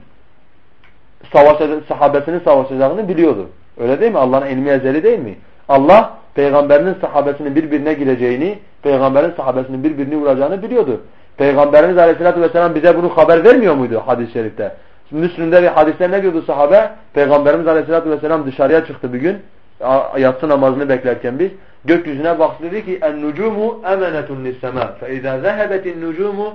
savaş sahabesinin savaşacağını biliyordu. Öyle değil mi? Allah'ın ilmi ezeli değil mi? Allah peygamberinin sahabesinin birbirine gireceğini, peygamberin sahabesinin birbirini vuracağını biliyordu. Peygamberimiz Aleyhisselatü vesselam bize bunu haber vermiyor muydu hadis-i şerifte? Müslüm'de bir hadiste ne diyordu sahabe? Peygamberimiz Aleyhisselatü vesselam dışarıya çıktı bir gün. Yatsı namazını beklerken biz. Gökyüzüne baktı dedi ki en-nucumu emenetun lis-sema. Fe izâ zehebetin nucumu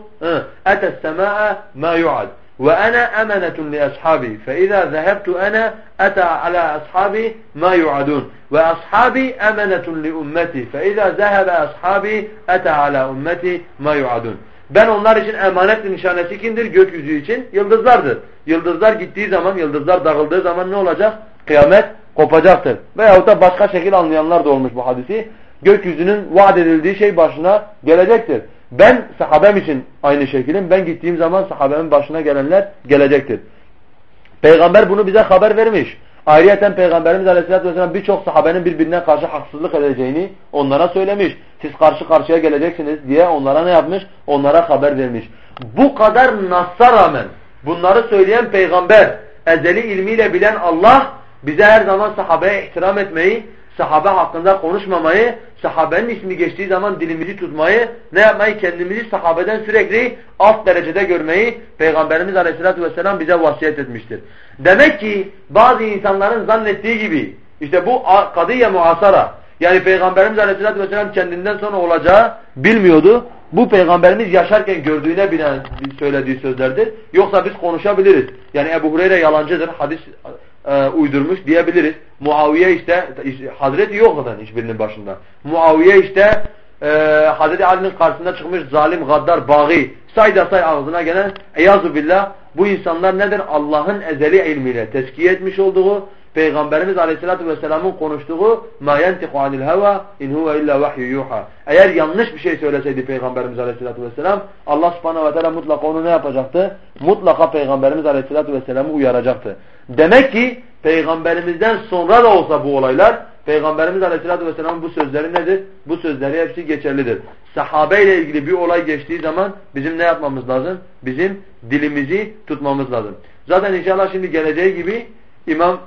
etes-semâ'a ma yu'ad. وأنا أمنة لأصحابي فإذا ذهبت أنا أتى على أصحابي ما يوعدون وأصحابي أمنة لأمتي فإذا ذهب أصحابي أتى على أمتي ما يوعدون Ben onlar için emanet nişanesi kimdir? Gökyüzü için yıldızlardır. Yıldızlar gittiği zaman, yıldızlar dağıldığı zaman ne olacak? Kıyamet kopacaktır. Veyahut da başka şekil anlayanlar da olmuş bu hadisi. Gökyüzünün vaat edildiği şey başına gelecektir. Ben sahabem için aynı şekilde ben gittiğim zaman sahabemin başına gelenler gelecektir. Peygamber bunu bize haber vermiş. Ayrıyeten Peygamberimiz Aleyhisselatü Vesselam birçok sahabenin birbirine karşı haksızlık edeceğini onlara söylemiş. Siz karşı karşıya geleceksiniz diye onlara ne yapmış? Onlara haber vermiş. Bu kadar nas'a rağmen bunları söyleyen peygamber, ezeli ilmiyle bilen Allah bize her zaman sahabeye ihtiram etmeyi, sahabe hakkında konuşmamayı, sahabenin ismi geçtiği zaman dilimizi tutmayı, ne yapmayı kendimizi sahabeden sürekli alt derecede görmeyi Peygamberimiz Aleyhisselatü Vesselam bize vasiyet etmiştir. Demek ki bazı insanların zannettiği gibi işte bu kadiye muasara yani Peygamberimiz Aleyhisselatü Vesselam kendinden sonra olacağı bilmiyordu. Bu Peygamberimiz yaşarken gördüğüne binen söylediği sözlerdir. Yoksa biz konuşabiliriz. Yani Ebu Hureyre yalancıdır, hadis e, uydurmuş diyebiliriz. Muaviye işte, Hazreti yok zaten hiçbirinin başında. Muaviye işte e, Hazreti Ali'nin karşısında çıkmış zalim, gaddar, bağı say da say ağzına gelen eyazu billah bu insanlar nedir? Allah'ın ezeli ilmiyle teskiye etmiş olduğu Peygamberimiz Aleyhisselatü Vesselam'ın konuştuğu مَا يَنْتِقُ عَنِ الْهَوَى اِنْ هُوَ اِلَّا وَحْيُ يُوحَى Eğer yanlış bir şey söyleseydi Peygamberimiz Aleyhisselatü Vesselam Allah subhanahu ve teala mutlaka onu ne yapacaktı? Mutlaka Peygamberimiz Aleyhisselatü Vesselam'ı uyaracaktı. Demek ki Peygamberimizden sonra da olsa bu olaylar Peygamberimiz Aleyhisselatü Vesselam'ın bu sözleri nedir? Bu sözleri hepsi geçerlidir. Sahabeyle ilgili bir olay geçtiği zaman bizim ne yapmamız lazım? Bizim dilimizi tutmamız lazım. Zaten inşallah şimdi geleceği gibi İmam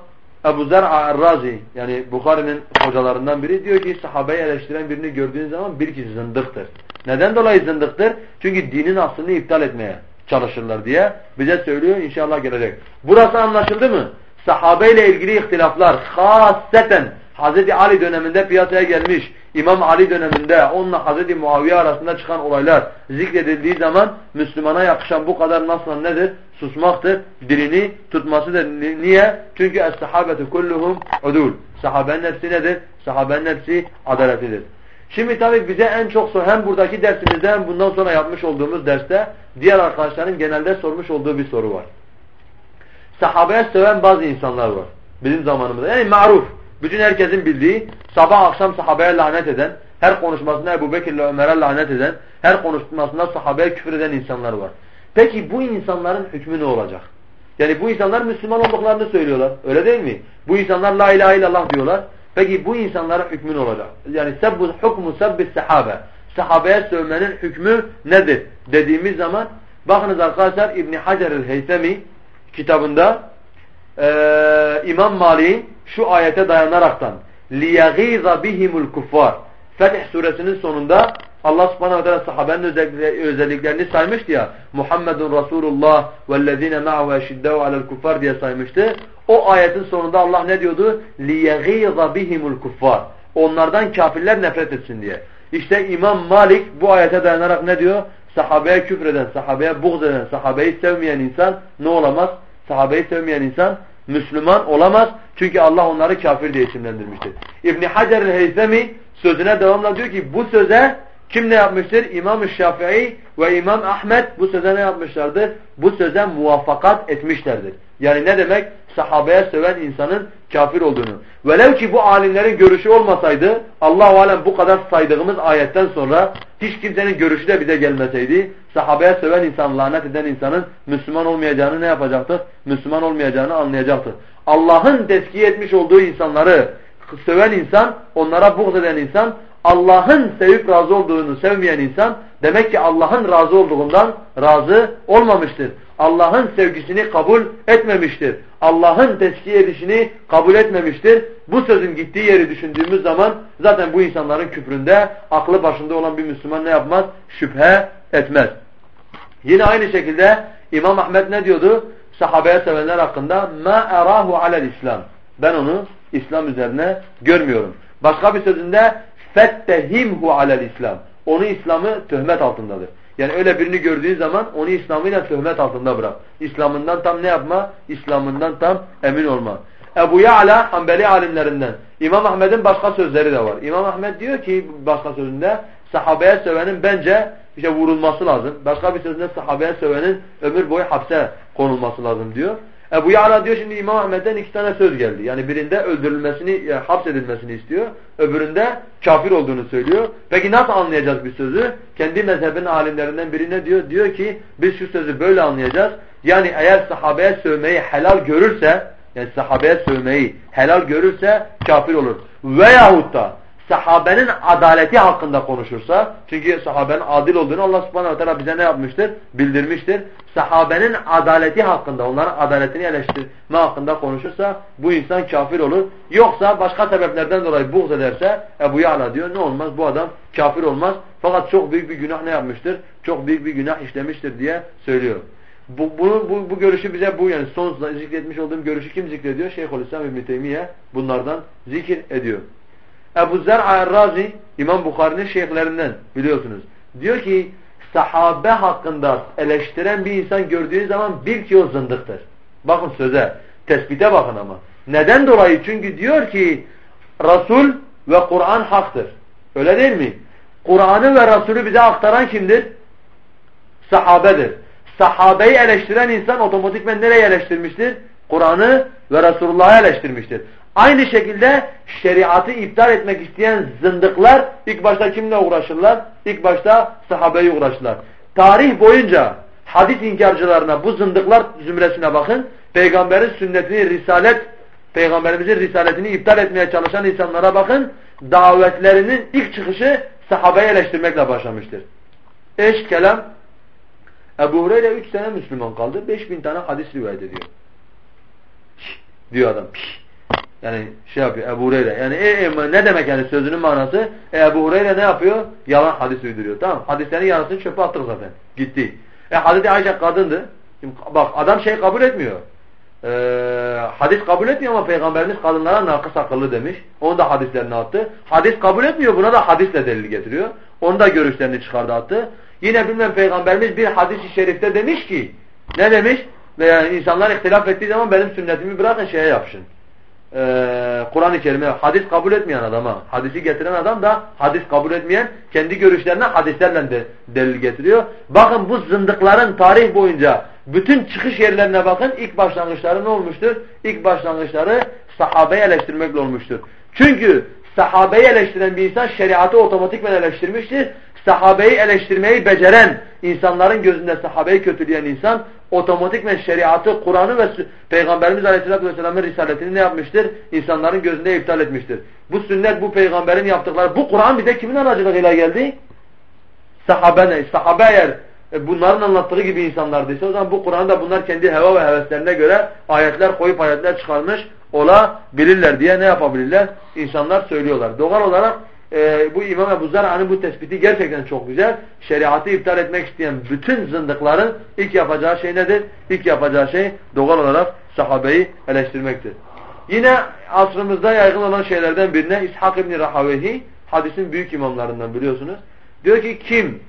Ebu Zer'a Razi yani Bukhari'nin hocalarından biri diyor ki sahabeyi eleştiren birini gördüğün zaman bir kişi zındıktır. Neden dolayı zındıktır? Çünkü dinin aslını iptal etmeye çalışırlar diye bize söylüyor inşallah gelecek. Burası anlaşıldı mı? Sahabeyle ilgili ihtilaflar haseten Hazreti Ali döneminde piyasaya gelmiş, İmam Ali döneminde onunla Hazreti Muaviye arasında çıkan olaylar zikredildiği zaman Müslümana yakışan bu kadar nasıl nedir? Susmaktır, dilini tutmasıdır. Niye? Çünkü es-sahabetu kulluhum udul. Sahabenin hepsi nedir? Sahabenin hepsi adaletlidir. Şimdi tabii bize en çok hem buradaki dersimizde hem bundan sonra yapmış olduğumuz derste diğer arkadaşların genelde sormuş olduğu bir soru var. Sahabeye söven bazı insanlar var bizim zamanımızda. Yani maruf. Bütün herkesin bildiği sabah akşam sahabeye lanet eden, her konuşmasında Ebu Bekir ile Ömer'e lanet eden, her konuşmasında sahabeye küfür eden insanlar var. Peki bu insanların hükmü ne olacak? Yani bu insanlar Müslüman olduklarını söylüyorlar. Öyle değil mi? Bu insanlar la ilahe illallah diyorlar. Peki bu insanların hükmü ne olacak? Yani sebbu hukmu sebbis sahabe. Sahabeye sövmenin hükmü nedir? Dediğimiz zaman bakınız arkadaşlar İbn Hacer el-Heysemi kitabında e, İmam Malik'in şu ayete dayanaraktan لِيَغِيظَ بِهِمُ الْكُفَّارِ Fetih suresinin sonunda Allah subhanahu ve teala sahabenin özelliklerini saymıştı ya Muhammedun Resulullah vellezine ma'hu eşiddeu alel kuffar diye saymıştı. O ayetin sonunda Allah ne diyordu? لِيَغِيظَ بِهِمُ الْكُفَّارِ Onlardan kafirler nefret etsin diye. İşte İmam Malik bu ayete dayanarak ne diyor? Sahabeye küfreden, sahabeye buğz eden, sahabeyi sevmeyen insan ne olamaz? Sahabeyi sevmeyen insan Müslüman olamaz. Çünkü Allah onları kafir diye isimlendirmiştir. İbn Hacer el-Heyzemi sözüne devamla diyor ki bu söze kim ne yapmıştır? İmam-ı Şafii ve İmam Ahmet bu söze ne yapmışlardır? Bu söze muvaffakat etmişlerdir. Yani ne demek? Sahabeye söven insanın kafir olduğunu. Velev ki bu alimlerin görüşü olmasaydı Allah-u Alem bu kadar saydığımız ayetten sonra hiç kimsenin görüşü de bize gelmeseydi sahabeye söven insan, lanet eden insanın Müslüman olmayacağını ne yapacaktı? Müslüman olmayacağını anlayacaktı. Allah'ın tezkiye etmiş olduğu insanları söven insan, onlara buğz eden insan Allah'ın sevip razı olduğunu sevmeyen insan demek ki Allah'ın razı olduğundan razı olmamıştır. Allah'ın sevgisini kabul etmemiştir. Allah'ın teskiye edişini kabul etmemiştir. Bu sözün gittiği yeri düşündüğümüz zaman zaten bu insanların küfründe aklı başında olan bir Müslüman ne yapmaz? Şüphe etmez. Yine aynı şekilde İmam Ahmet ne diyordu? Sahabeye sevenler hakkında ma erahu alel İslam. Ben onu İslam üzerine görmüyorum. Başka bir sözünde fettehimhu alel İslam. Onu İslam'ı töhmet altındadır. Yani öyle birini gördüğün zaman onu İslam'ıyla töhmet altında bırak. İslam'ından tam ne yapma? İslam'ından tam emin olma. Ebu Ya'la Hanbeli alimlerinden. İmam Ahmed'in başka sözleri de var. İmam Ahmed diyor ki başka sözünde sahabeye sövenin bence işte vurulması lazım. Başka bir sözünde sahabeye sövenin ömür boyu hapse konulması lazım diyor. Ebu Ya'la diyor şimdi İmam Ahmet'ten iki tane söz geldi. Yani birinde öldürülmesini, yani hapsedilmesini istiyor. Öbüründe kafir olduğunu söylüyor. Peki nasıl anlayacağız bir sözü? Kendi mezhebin alimlerinden birine diyor. Diyor ki biz şu sözü böyle anlayacağız. Yani eğer sahabeye sövmeyi helal görürse yani sahabeye sövmeyi helal görürse kafir olur. Veyahut da sahabenin adaleti hakkında konuşursa çünkü sahabenin adil olduğunu Allah subhanahu wa ta'ala bize ne yapmıştır? Bildirmiştir. Sahabenin adaleti hakkında onların adaletini eleştirme hakkında konuşursa bu insan kafir olur. Yoksa başka sebeplerden dolayı buğz ederse Ebu Ya'la diyor ne olmaz bu adam kafir olmaz. Fakat çok büyük bir günah ne yapmıştır? Çok büyük bir günah işlemiştir diye söylüyor. Bu, bunu, bu, bu görüşü bize bu yani son zikretmiş olduğum görüşü kim zikrediyor? Şeyhülislam İbn Teymiye bunlardan zikir ediyor. Ebu Zer'a Razi İmam Bukhari'nin şeyhlerinden biliyorsunuz. Diyor ki sahabe hakkında eleştiren bir insan gördüğün zaman bil ki o zındıktır. Bakın söze, tespite bakın ama. Neden dolayı? Çünkü diyor ki Resul ve Kur'an haktır. Öyle değil mi? Kur'an'ı ve Resulü bize aktaran kimdir? Sahabedir. Sahabeyi eleştiren insan otomatikmen nereye eleştirmiştir? Kur'an'ı ve Resulullah'ı eleştirmiştir. Aynı şekilde şeriatı iptal etmek isteyen zındıklar ilk başta kimle uğraşırlar? İlk başta sahabeyi uğraşırlar. Tarih boyunca hadis inkarcılarına bu zındıklar zümresine bakın. Peygamberin sünnetini, risalet, peygamberimizin risaletini iptal etmeye çalışan insanlara bakın. Davetlerinin ilk çıkışı sahabeyi eleştirmekle başlamıştır. Eş kelam Ebu Hureyre 3 sene Müslüman kaldı. 5000 tane hadis rivayet ediyor. diyor adam. Piş. Yani şey yapıyor Ebu Hureyre. Yani e, e, ne demek yani sözünün manası? E, Ebu Hureyre ne yapıyor? Yalan hadis uyduruyor. Tamam Hadislerin yarısını çöpe attık zaten. Gitti. E Hazreti Ayşe kadındı. Şimdi bak adam şey kabul etmiyor. Ee, hadis kabul etmiyor ama Peygamberimiz kadınlara nakıs akıllı demiş. Onu da hadislerini attı. Hadis kabul etmiyor buna da hadisle delil getiriyor. Onu da görüşlerini çıkardı attı. Yine bilmem Peygamberimiz bir hadis-i şerifte demiş ki ne demiş? Veya insanlar ihtilaf ettiği zaman benim sünnetimi bırakın şeye yapışın e, Kur'an-ı Kerim'e hadis kabul etmeyen adama, hadisi getiren adam da hadis kabul etmeyen kendi görüşlerine hadislerle de delil getiriyor. Bakın bu zındıkların tarih boyunca bütün çıkış yerlerine bakın ilk başlangıçları ne olmuştur? İlk başlangıçları sahabeyi eleştirmekle olmuştur. Çünkü sahabeyi eleştiren bir insan şeriatı otomatikmen eleştirmiştir sahabeyi eleştirmeyi beceren insanların gözünde sahabeyi kötüleyen insan otomatikmen şeriatı, Kur'an'ı ve Peygamberimiz Aleyhisselatü Vesselam'ın risaletini ne yapmıştır? İnsanların gözünde iptal etmiştir. Bu sünnet, bu peygamberin yaptıkları, bu Kur'an bize kimin aracılığıyla geldi? Sahabe ne? Sahabe eğer e, bunların anlattığı gibi insanlardıysa o zaman bu Kur'an'da bunlar kendi heva ve heveslerine göre ayetler koyup ayetler çıkarmış olabilirler diye ne yapabilirler? İnsanlar söylüyorlar. Doğal olarak e, bu İmam Ebu Zer'a'nın bu tespiti gerçekten çok güzel. Şeriatı iptal etmek isteyen bütün zındıkların ilk yapacağı şey nedir? İlk yapacağı şey doğal olarak sahabeyi eleştirmektir. Yine asrımızda yaygın olan şeylerden birine İshak İbni Rahavehi hadisin büyük imamlarından biliyorsunuz. Diyor ki kim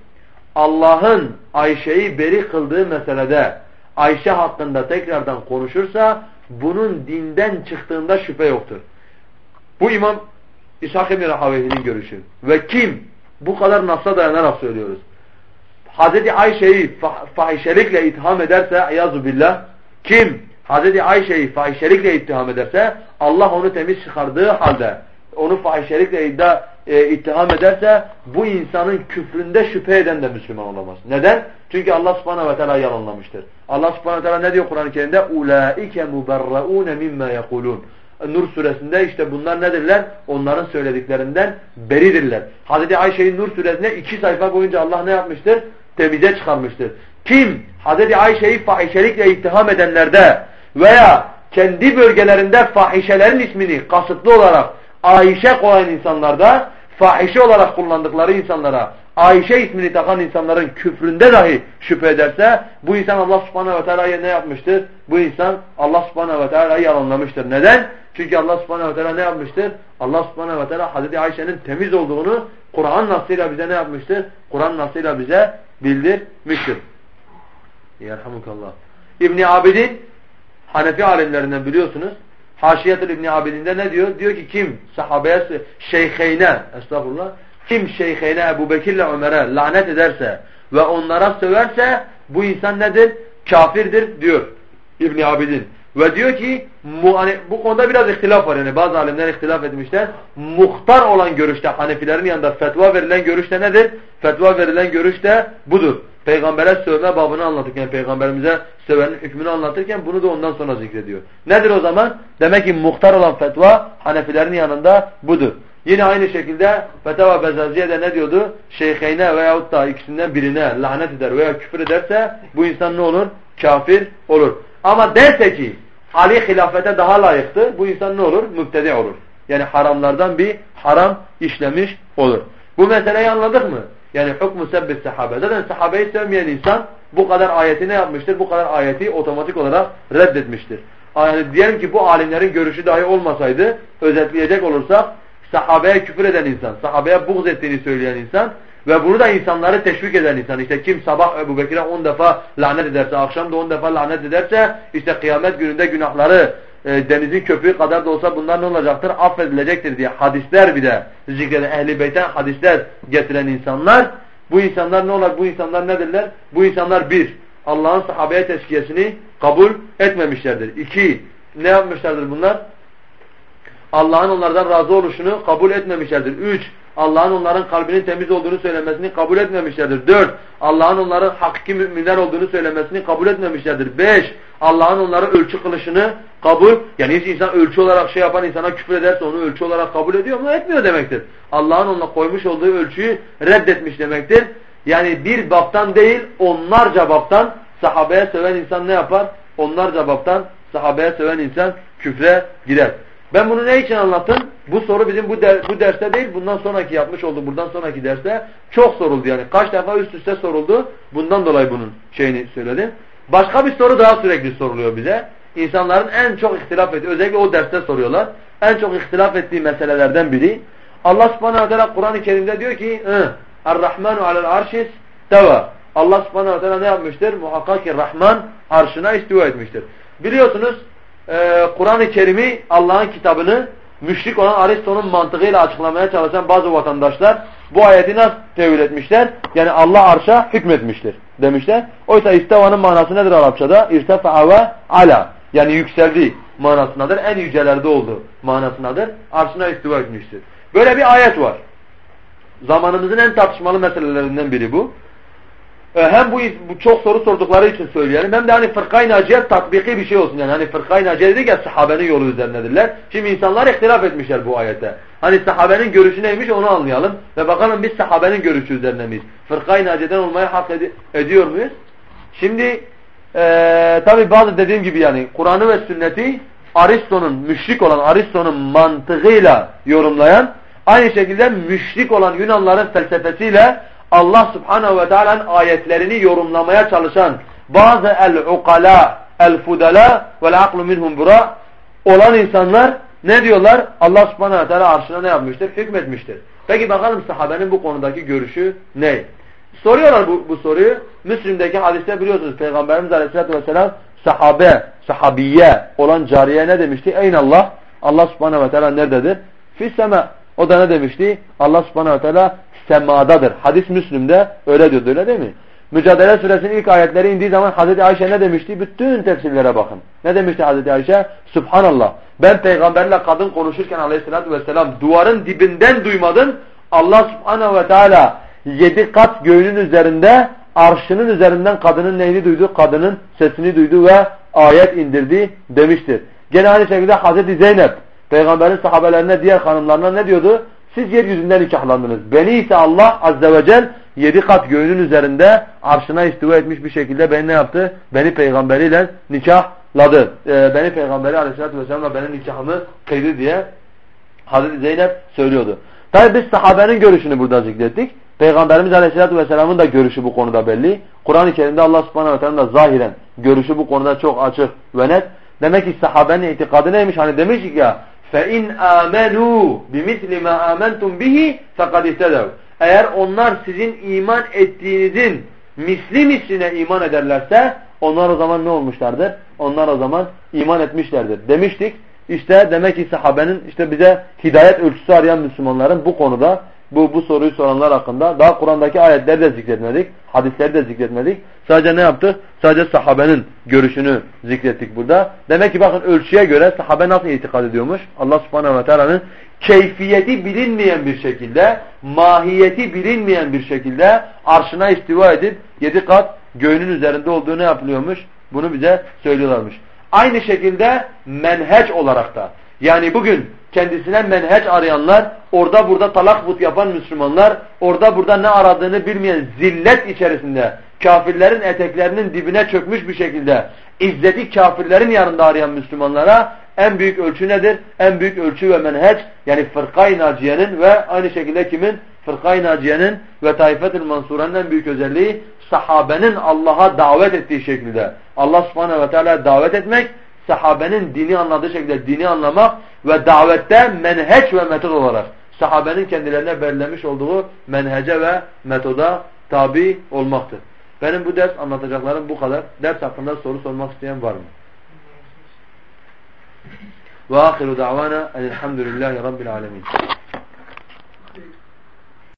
Allah'ın Ayşe'yi beri kıldığı meselede Ayşe hakkında tekrardan konuşursa bunun dinden çıktığında şüphe yoktur. Bu imam İshak İbni Rahavehi'nin görüşü. Ve kim? Bu kadar nasla dayanarak söylüyoruz. Hazreti Ayşe'yi fahişelikle itham ederse eyazu billah kim Hazreti Ayşe'yi fahişelikle itham ederse Allah onu temiz çıkardığı halde onu fahişelikle iddia, e, ittiham ederse bu insanın küfründe şüphe eden de Müslüman olamaz. Neden? Çünkü Allah subhanahu ve teala yalanlamıştır. Allah subhanahu ve teala ne diyor Kur'an-ı Kerim'de? اُولَٰئِكَ مُبَرَّؤُونَ مِمَّا يَقُولُونَ Nur suresinde işte bunlar nedirler? Onların söylediklerinden beridirler. Hazreti Ayşe'nin Nur suresinde iki sayfa boyunca Allah ne yapmıştır? Temize çıkarmıştır. Kim Hazreti Ayşe'yi fahişelikle ittiham edenlerde veya kendi bölgelerinde fahişelerin ismini kasıtlı olarak Ayşe koyan insanlarda fahişe olarak kullandıkları insanlara Ayşe ismini takan insanların küfründe dahi şüphe ederse bu insan Allah subhanehu ve teala'ya ne yapmıştır? Bu insan Allah subhanehu ve teala'yı yalanlamıştır. Neden? Çünkü Allah subhanehu ve teala ne yapmıştır? Allah subhanehu ve teala Hazreti Ayşe'nin temiz olduğunu Kur'an nasıyla bize ne yapmıştır? Kur'an nasıyla bize bildirmiştir. Yerhamukallah. İbni Abidin Hanefi alimlerinden biliyorsunuz. Haşiyetül İbni Abidin'de ne diyor? Diyor ki kim sahabeye şeyheyne estağfurullah kim şeyheyne Ebu Bekir'le Ömer'e lanet ederse ve onlara söverse bu insan nedir? Kafirdir diyor İbn Abidin. Ve diyor ki hani, bu konuda biraz ihtilaf var yani bazı alimler ihtilaf etmişler. Muhtar olan görüşte Hanefilerin yanında fetva verilen görüşte nedir? Fetva verilen görüşte budur. Peygambere sövme babını anlatırken, peygamberimize sövenin hükmünü anlatırken bunu da ondan sonra zikrediyor. Nedir o zaman? Demek ki muhtar olan fetva Hanefilerin yanında budur. Yine aynı şekilde Fetava Bezaziye de ne diyordu? Şeyheyne veyahut da ikisinden birine lanet eder veya küfür ederse bu insan ne olur? Kafir olur. Ama derse ki Ali hilafete daha layıktı. Bu insan ne olur? Mübtedi olur. Yani haramlardan bir haram işlemiş olur. Bu meseleyi anladık mı? Yani hukmu sebbis sahabe. Zaten sahabeyi sevmeyen insan bu kadar ayeti ne yapmıştır? Bu kadar ayeti otomatik olarak reddetmiştir. Yani diyelim ki bu alimlerin görüşü dahi olmasaydı özetleyecek olursak sahabeye küfür eden insan, sahabeye buğz ettiğini söyleyen insan ve bunu da insanları teşvik eden insan. İşte kim sabah Ebu Bekir'e on defa lanet ederse, akşam da on defa lanet ederse işte kıyamet gününde günahları e, denizin köpüğü kadar da olsa bunlar ne olacaktır? Affedilecektir diye hadisler bir de zikreden ehli beyten hadisler getiren insanlar bu insanlar ne olar? Bu insanlar nedirler? Bu insanlar bir, Allah'ın sahabeye tezkiyesini kabul etmemişlerdir. İki, ne yapmışlardır bunlar? Allah'ın onlardan razı oluşunu kabul etmemişlerdir. Üç, Allah'ın onların kalbinin temiz olduğunu söylemesini kabul etmemişlerdir. Dört, Allah'ın onların hakiki müminler olduğunu söylemesini kabul etmemişlerdir. Beş, Allah'ın onları ölçü kılışını kabul, yani hiç insan ölçü olarak şey yapan insana küfür ederse onu ölçü olarak kabul ediyor mu? Etmiyor demektir. Allah'ın onunla koymuş olduğu ölçüyü reddetmiş demektir. Yani bir baptan değil onlarca baptan sahabeye söven insan ne yapar? Onlarca baptan sahabeye söven insan küfre girer. Ben bunu ne için anlattım? Bu soru bizim bu, der, bu derste değil, bundan sonraki yapmış olduğum buradan sonraki derste çok soruldu yani. Kaç defa üst üste soruldu. Bundan dolayı bunun şeyini söyledim. Başka bir soru daha sürekli soruluyor bize. İnsanların en çok ihtilaf ettiği, özellikle o derste soruyorlar. En çok ihtilaf ettiği meselelerden biri. Allah subhanahu teala Kur'an-ı Kerim'de diyor ki Er-Rahmanu alel arşis teva. Allah subhanahu teala ne yapmıştır? Muhakkak ki Rahman arşına istiva etmiştir. Biliyorsunuz e, Kur'an-ı Kerim'i Allah'ın kitabını müşrik olan Aristo'nun mantığıyla açıklamaya çalışan bazı vatandaşlar bu ayeti nasıl tevil etmişler? Yani Allah arşa hükmetmiştir demişler. Oysa istavanın manası nedir Arapçada? İrtefa'a ve ala. Yani yükseldi manasındadır. En yücelerde oldu manasındadır. Arşına istiva etmiştir. Böyle bir ayet var. Zamanımızın en tartışmalı meselelerinden biri bu. Ee, hem bu, bu çok soru sordukları için söyleyelim hem de hani fırkayı naciye tatbiki bir şey olsun yani hani fırkayı naciye dedik ya sahabenin yolu üzerindedirler. Şimdi insanlar ihtilaf etmişler bu ayette. Hani sahabenin görüşü neymiş onu anlayalım ve bakalım biz sahabenin görüşü üzerine miyiz? Fırkayı naciyeden olmayı hak ed ediyor muyuz? Şimdi ee, tabi bazı dediğim gibi yani Kur'an'ı ve sünneti Aristo'nun müşrik olan Aristo'nun mantığıyla yorumlayan aynı şekilde müşrik olan Yunanların felsefesiyle Allah subhanehu ve teala'nın ayetlerini yorumlamaya çalışan bazı el-ukala, el-fudala vel-aklu minhum bura olan insanlar ne diyorlar? Allah subhanehu ve teala arşına ne yapmıştır? Hükmetmiştir. Peki bakalım sahabenin bu konudaki görüşü ne? Soruyorlar bu, bu soruyu. Müslim'deki hadiste biliyorsunuz Peygamberimiz aleyhissalatü vesselam sahabe, sahabiye olan cariye ne demişti? Eyn Allah. Allah subhanehu ve teala nerededir? Fisseme. O da ne demişti? Allah subhanehu ve teala semadadır. Hadis Müslüm'de öyle diyordu öyle değil mi? Mücadele suresinin ilk ayetleri indiği zaman Hazreti Ayşe ne demişti? Bütün tefsirlere bakın. Ne demişti Hazreti Ayşe? Subhanallah. Ben peygamberle kadın konuşurken aleyhissalatü vesselam duvarın dibinden duymadım. Allah subhanahu ve teala yedi kat göğünün üzerinde arşının üzerinden kadının neyini duydu? Kadının sesini duydu ve ayet indirdi demiştir. Gene aynı şekilde Hazreti Zeynep peygamberin sahabelerine diğer hanımlarına ne diyordu? Siz yeryüzünden nikahlandınız. Beni ise Allah azze ve cel yedi kat göğünün üzerinde arşına istiva etmiş bir şekilde beni ne yaptı? Beni peygamberiyle nikahladı. Ee, beni peygamberi aleyhissalatü vesselamla benim nikahımı kıydı diye Hazreti Zeynep söylüyordu. Tabi biz sahabenin görüşünü burada zikrettik. Peygamberimiz Aleyhisselatü Vesselam'ın da görüşü bu konuda belli. Kur'an-ı Kerim'de Allah Subhanahu ve Teala'nın da zahiren görüşü bu konuda çok açık ve net. Demek ki sahabenin itikadı neymiş? Hani demiştik ya فَاِنْ آمَنُوا بِمِثْلِ مَا آمَنْتُمْ بِهِ فَقَدْ اِسْتَدَوْا Eğer onlar sizin iman ettiğinizin misli misline iman ederlerse onlar o zaman ne olmuşlardır? Onlar o zaman iman etmişlerdir. Demiştik işte demek ki sahabenin işte bize hidayet ölçüsü arayan Müslümanların bu konuda bu bu soruyu soranlar hakkında. Daha Kur'an'daki ayetleri de zikretmedik. Hadisleri de zikretmedik. Sadece ne yaptık? Sadece sahabenin görüşünü zikrettik burada. Demek ki bakın ölçüye göre sahabe nasıl itikad ediyormuş? Allah subhanehu ve teala'nın keyfiyeti bilinmeyen bir şekilde, mahiyeti bilinmeyen bir şekilde arşına istiva edip yedi kat göğünün üzerinde olduğunu yapılıyormuş. Bunu bize söylüyorlarmış. Aynı şekilde menheç olarak da yani bugün kendisine menheç arayanlar, orada burada talak yapan Müslümanlar, orada burada ne aradığını bilmeyen zillet içerisinde kafirlerin eteklerinin dibine çökmüş bir şekilde izzeti kafirlerin yanında arayan Müslümanlara en büyük ölçü nedir? En büyük ölçü ve menheç yani fırkay naciyenin ve aynı şekilde kimin? Fırkay naciyenin ve taifetil mansuranın en büyük özelliği sahabenin Allah'a davet ettiği şekilde Allah subhanehu ve teala davet etmek sahabenin dini anladığı şekilde dini anlamak ve davette menheç ve metod olarak sahabenin kendilerine belirlemiş olduğu menhece ve metoda tabi olmaktır. Benim bu ders anlatacaklarım bu kadar. Ders hakkında soru sormak isteyen var mı? Ve ahiru da'vana elhamdülillahi rabbil alemin.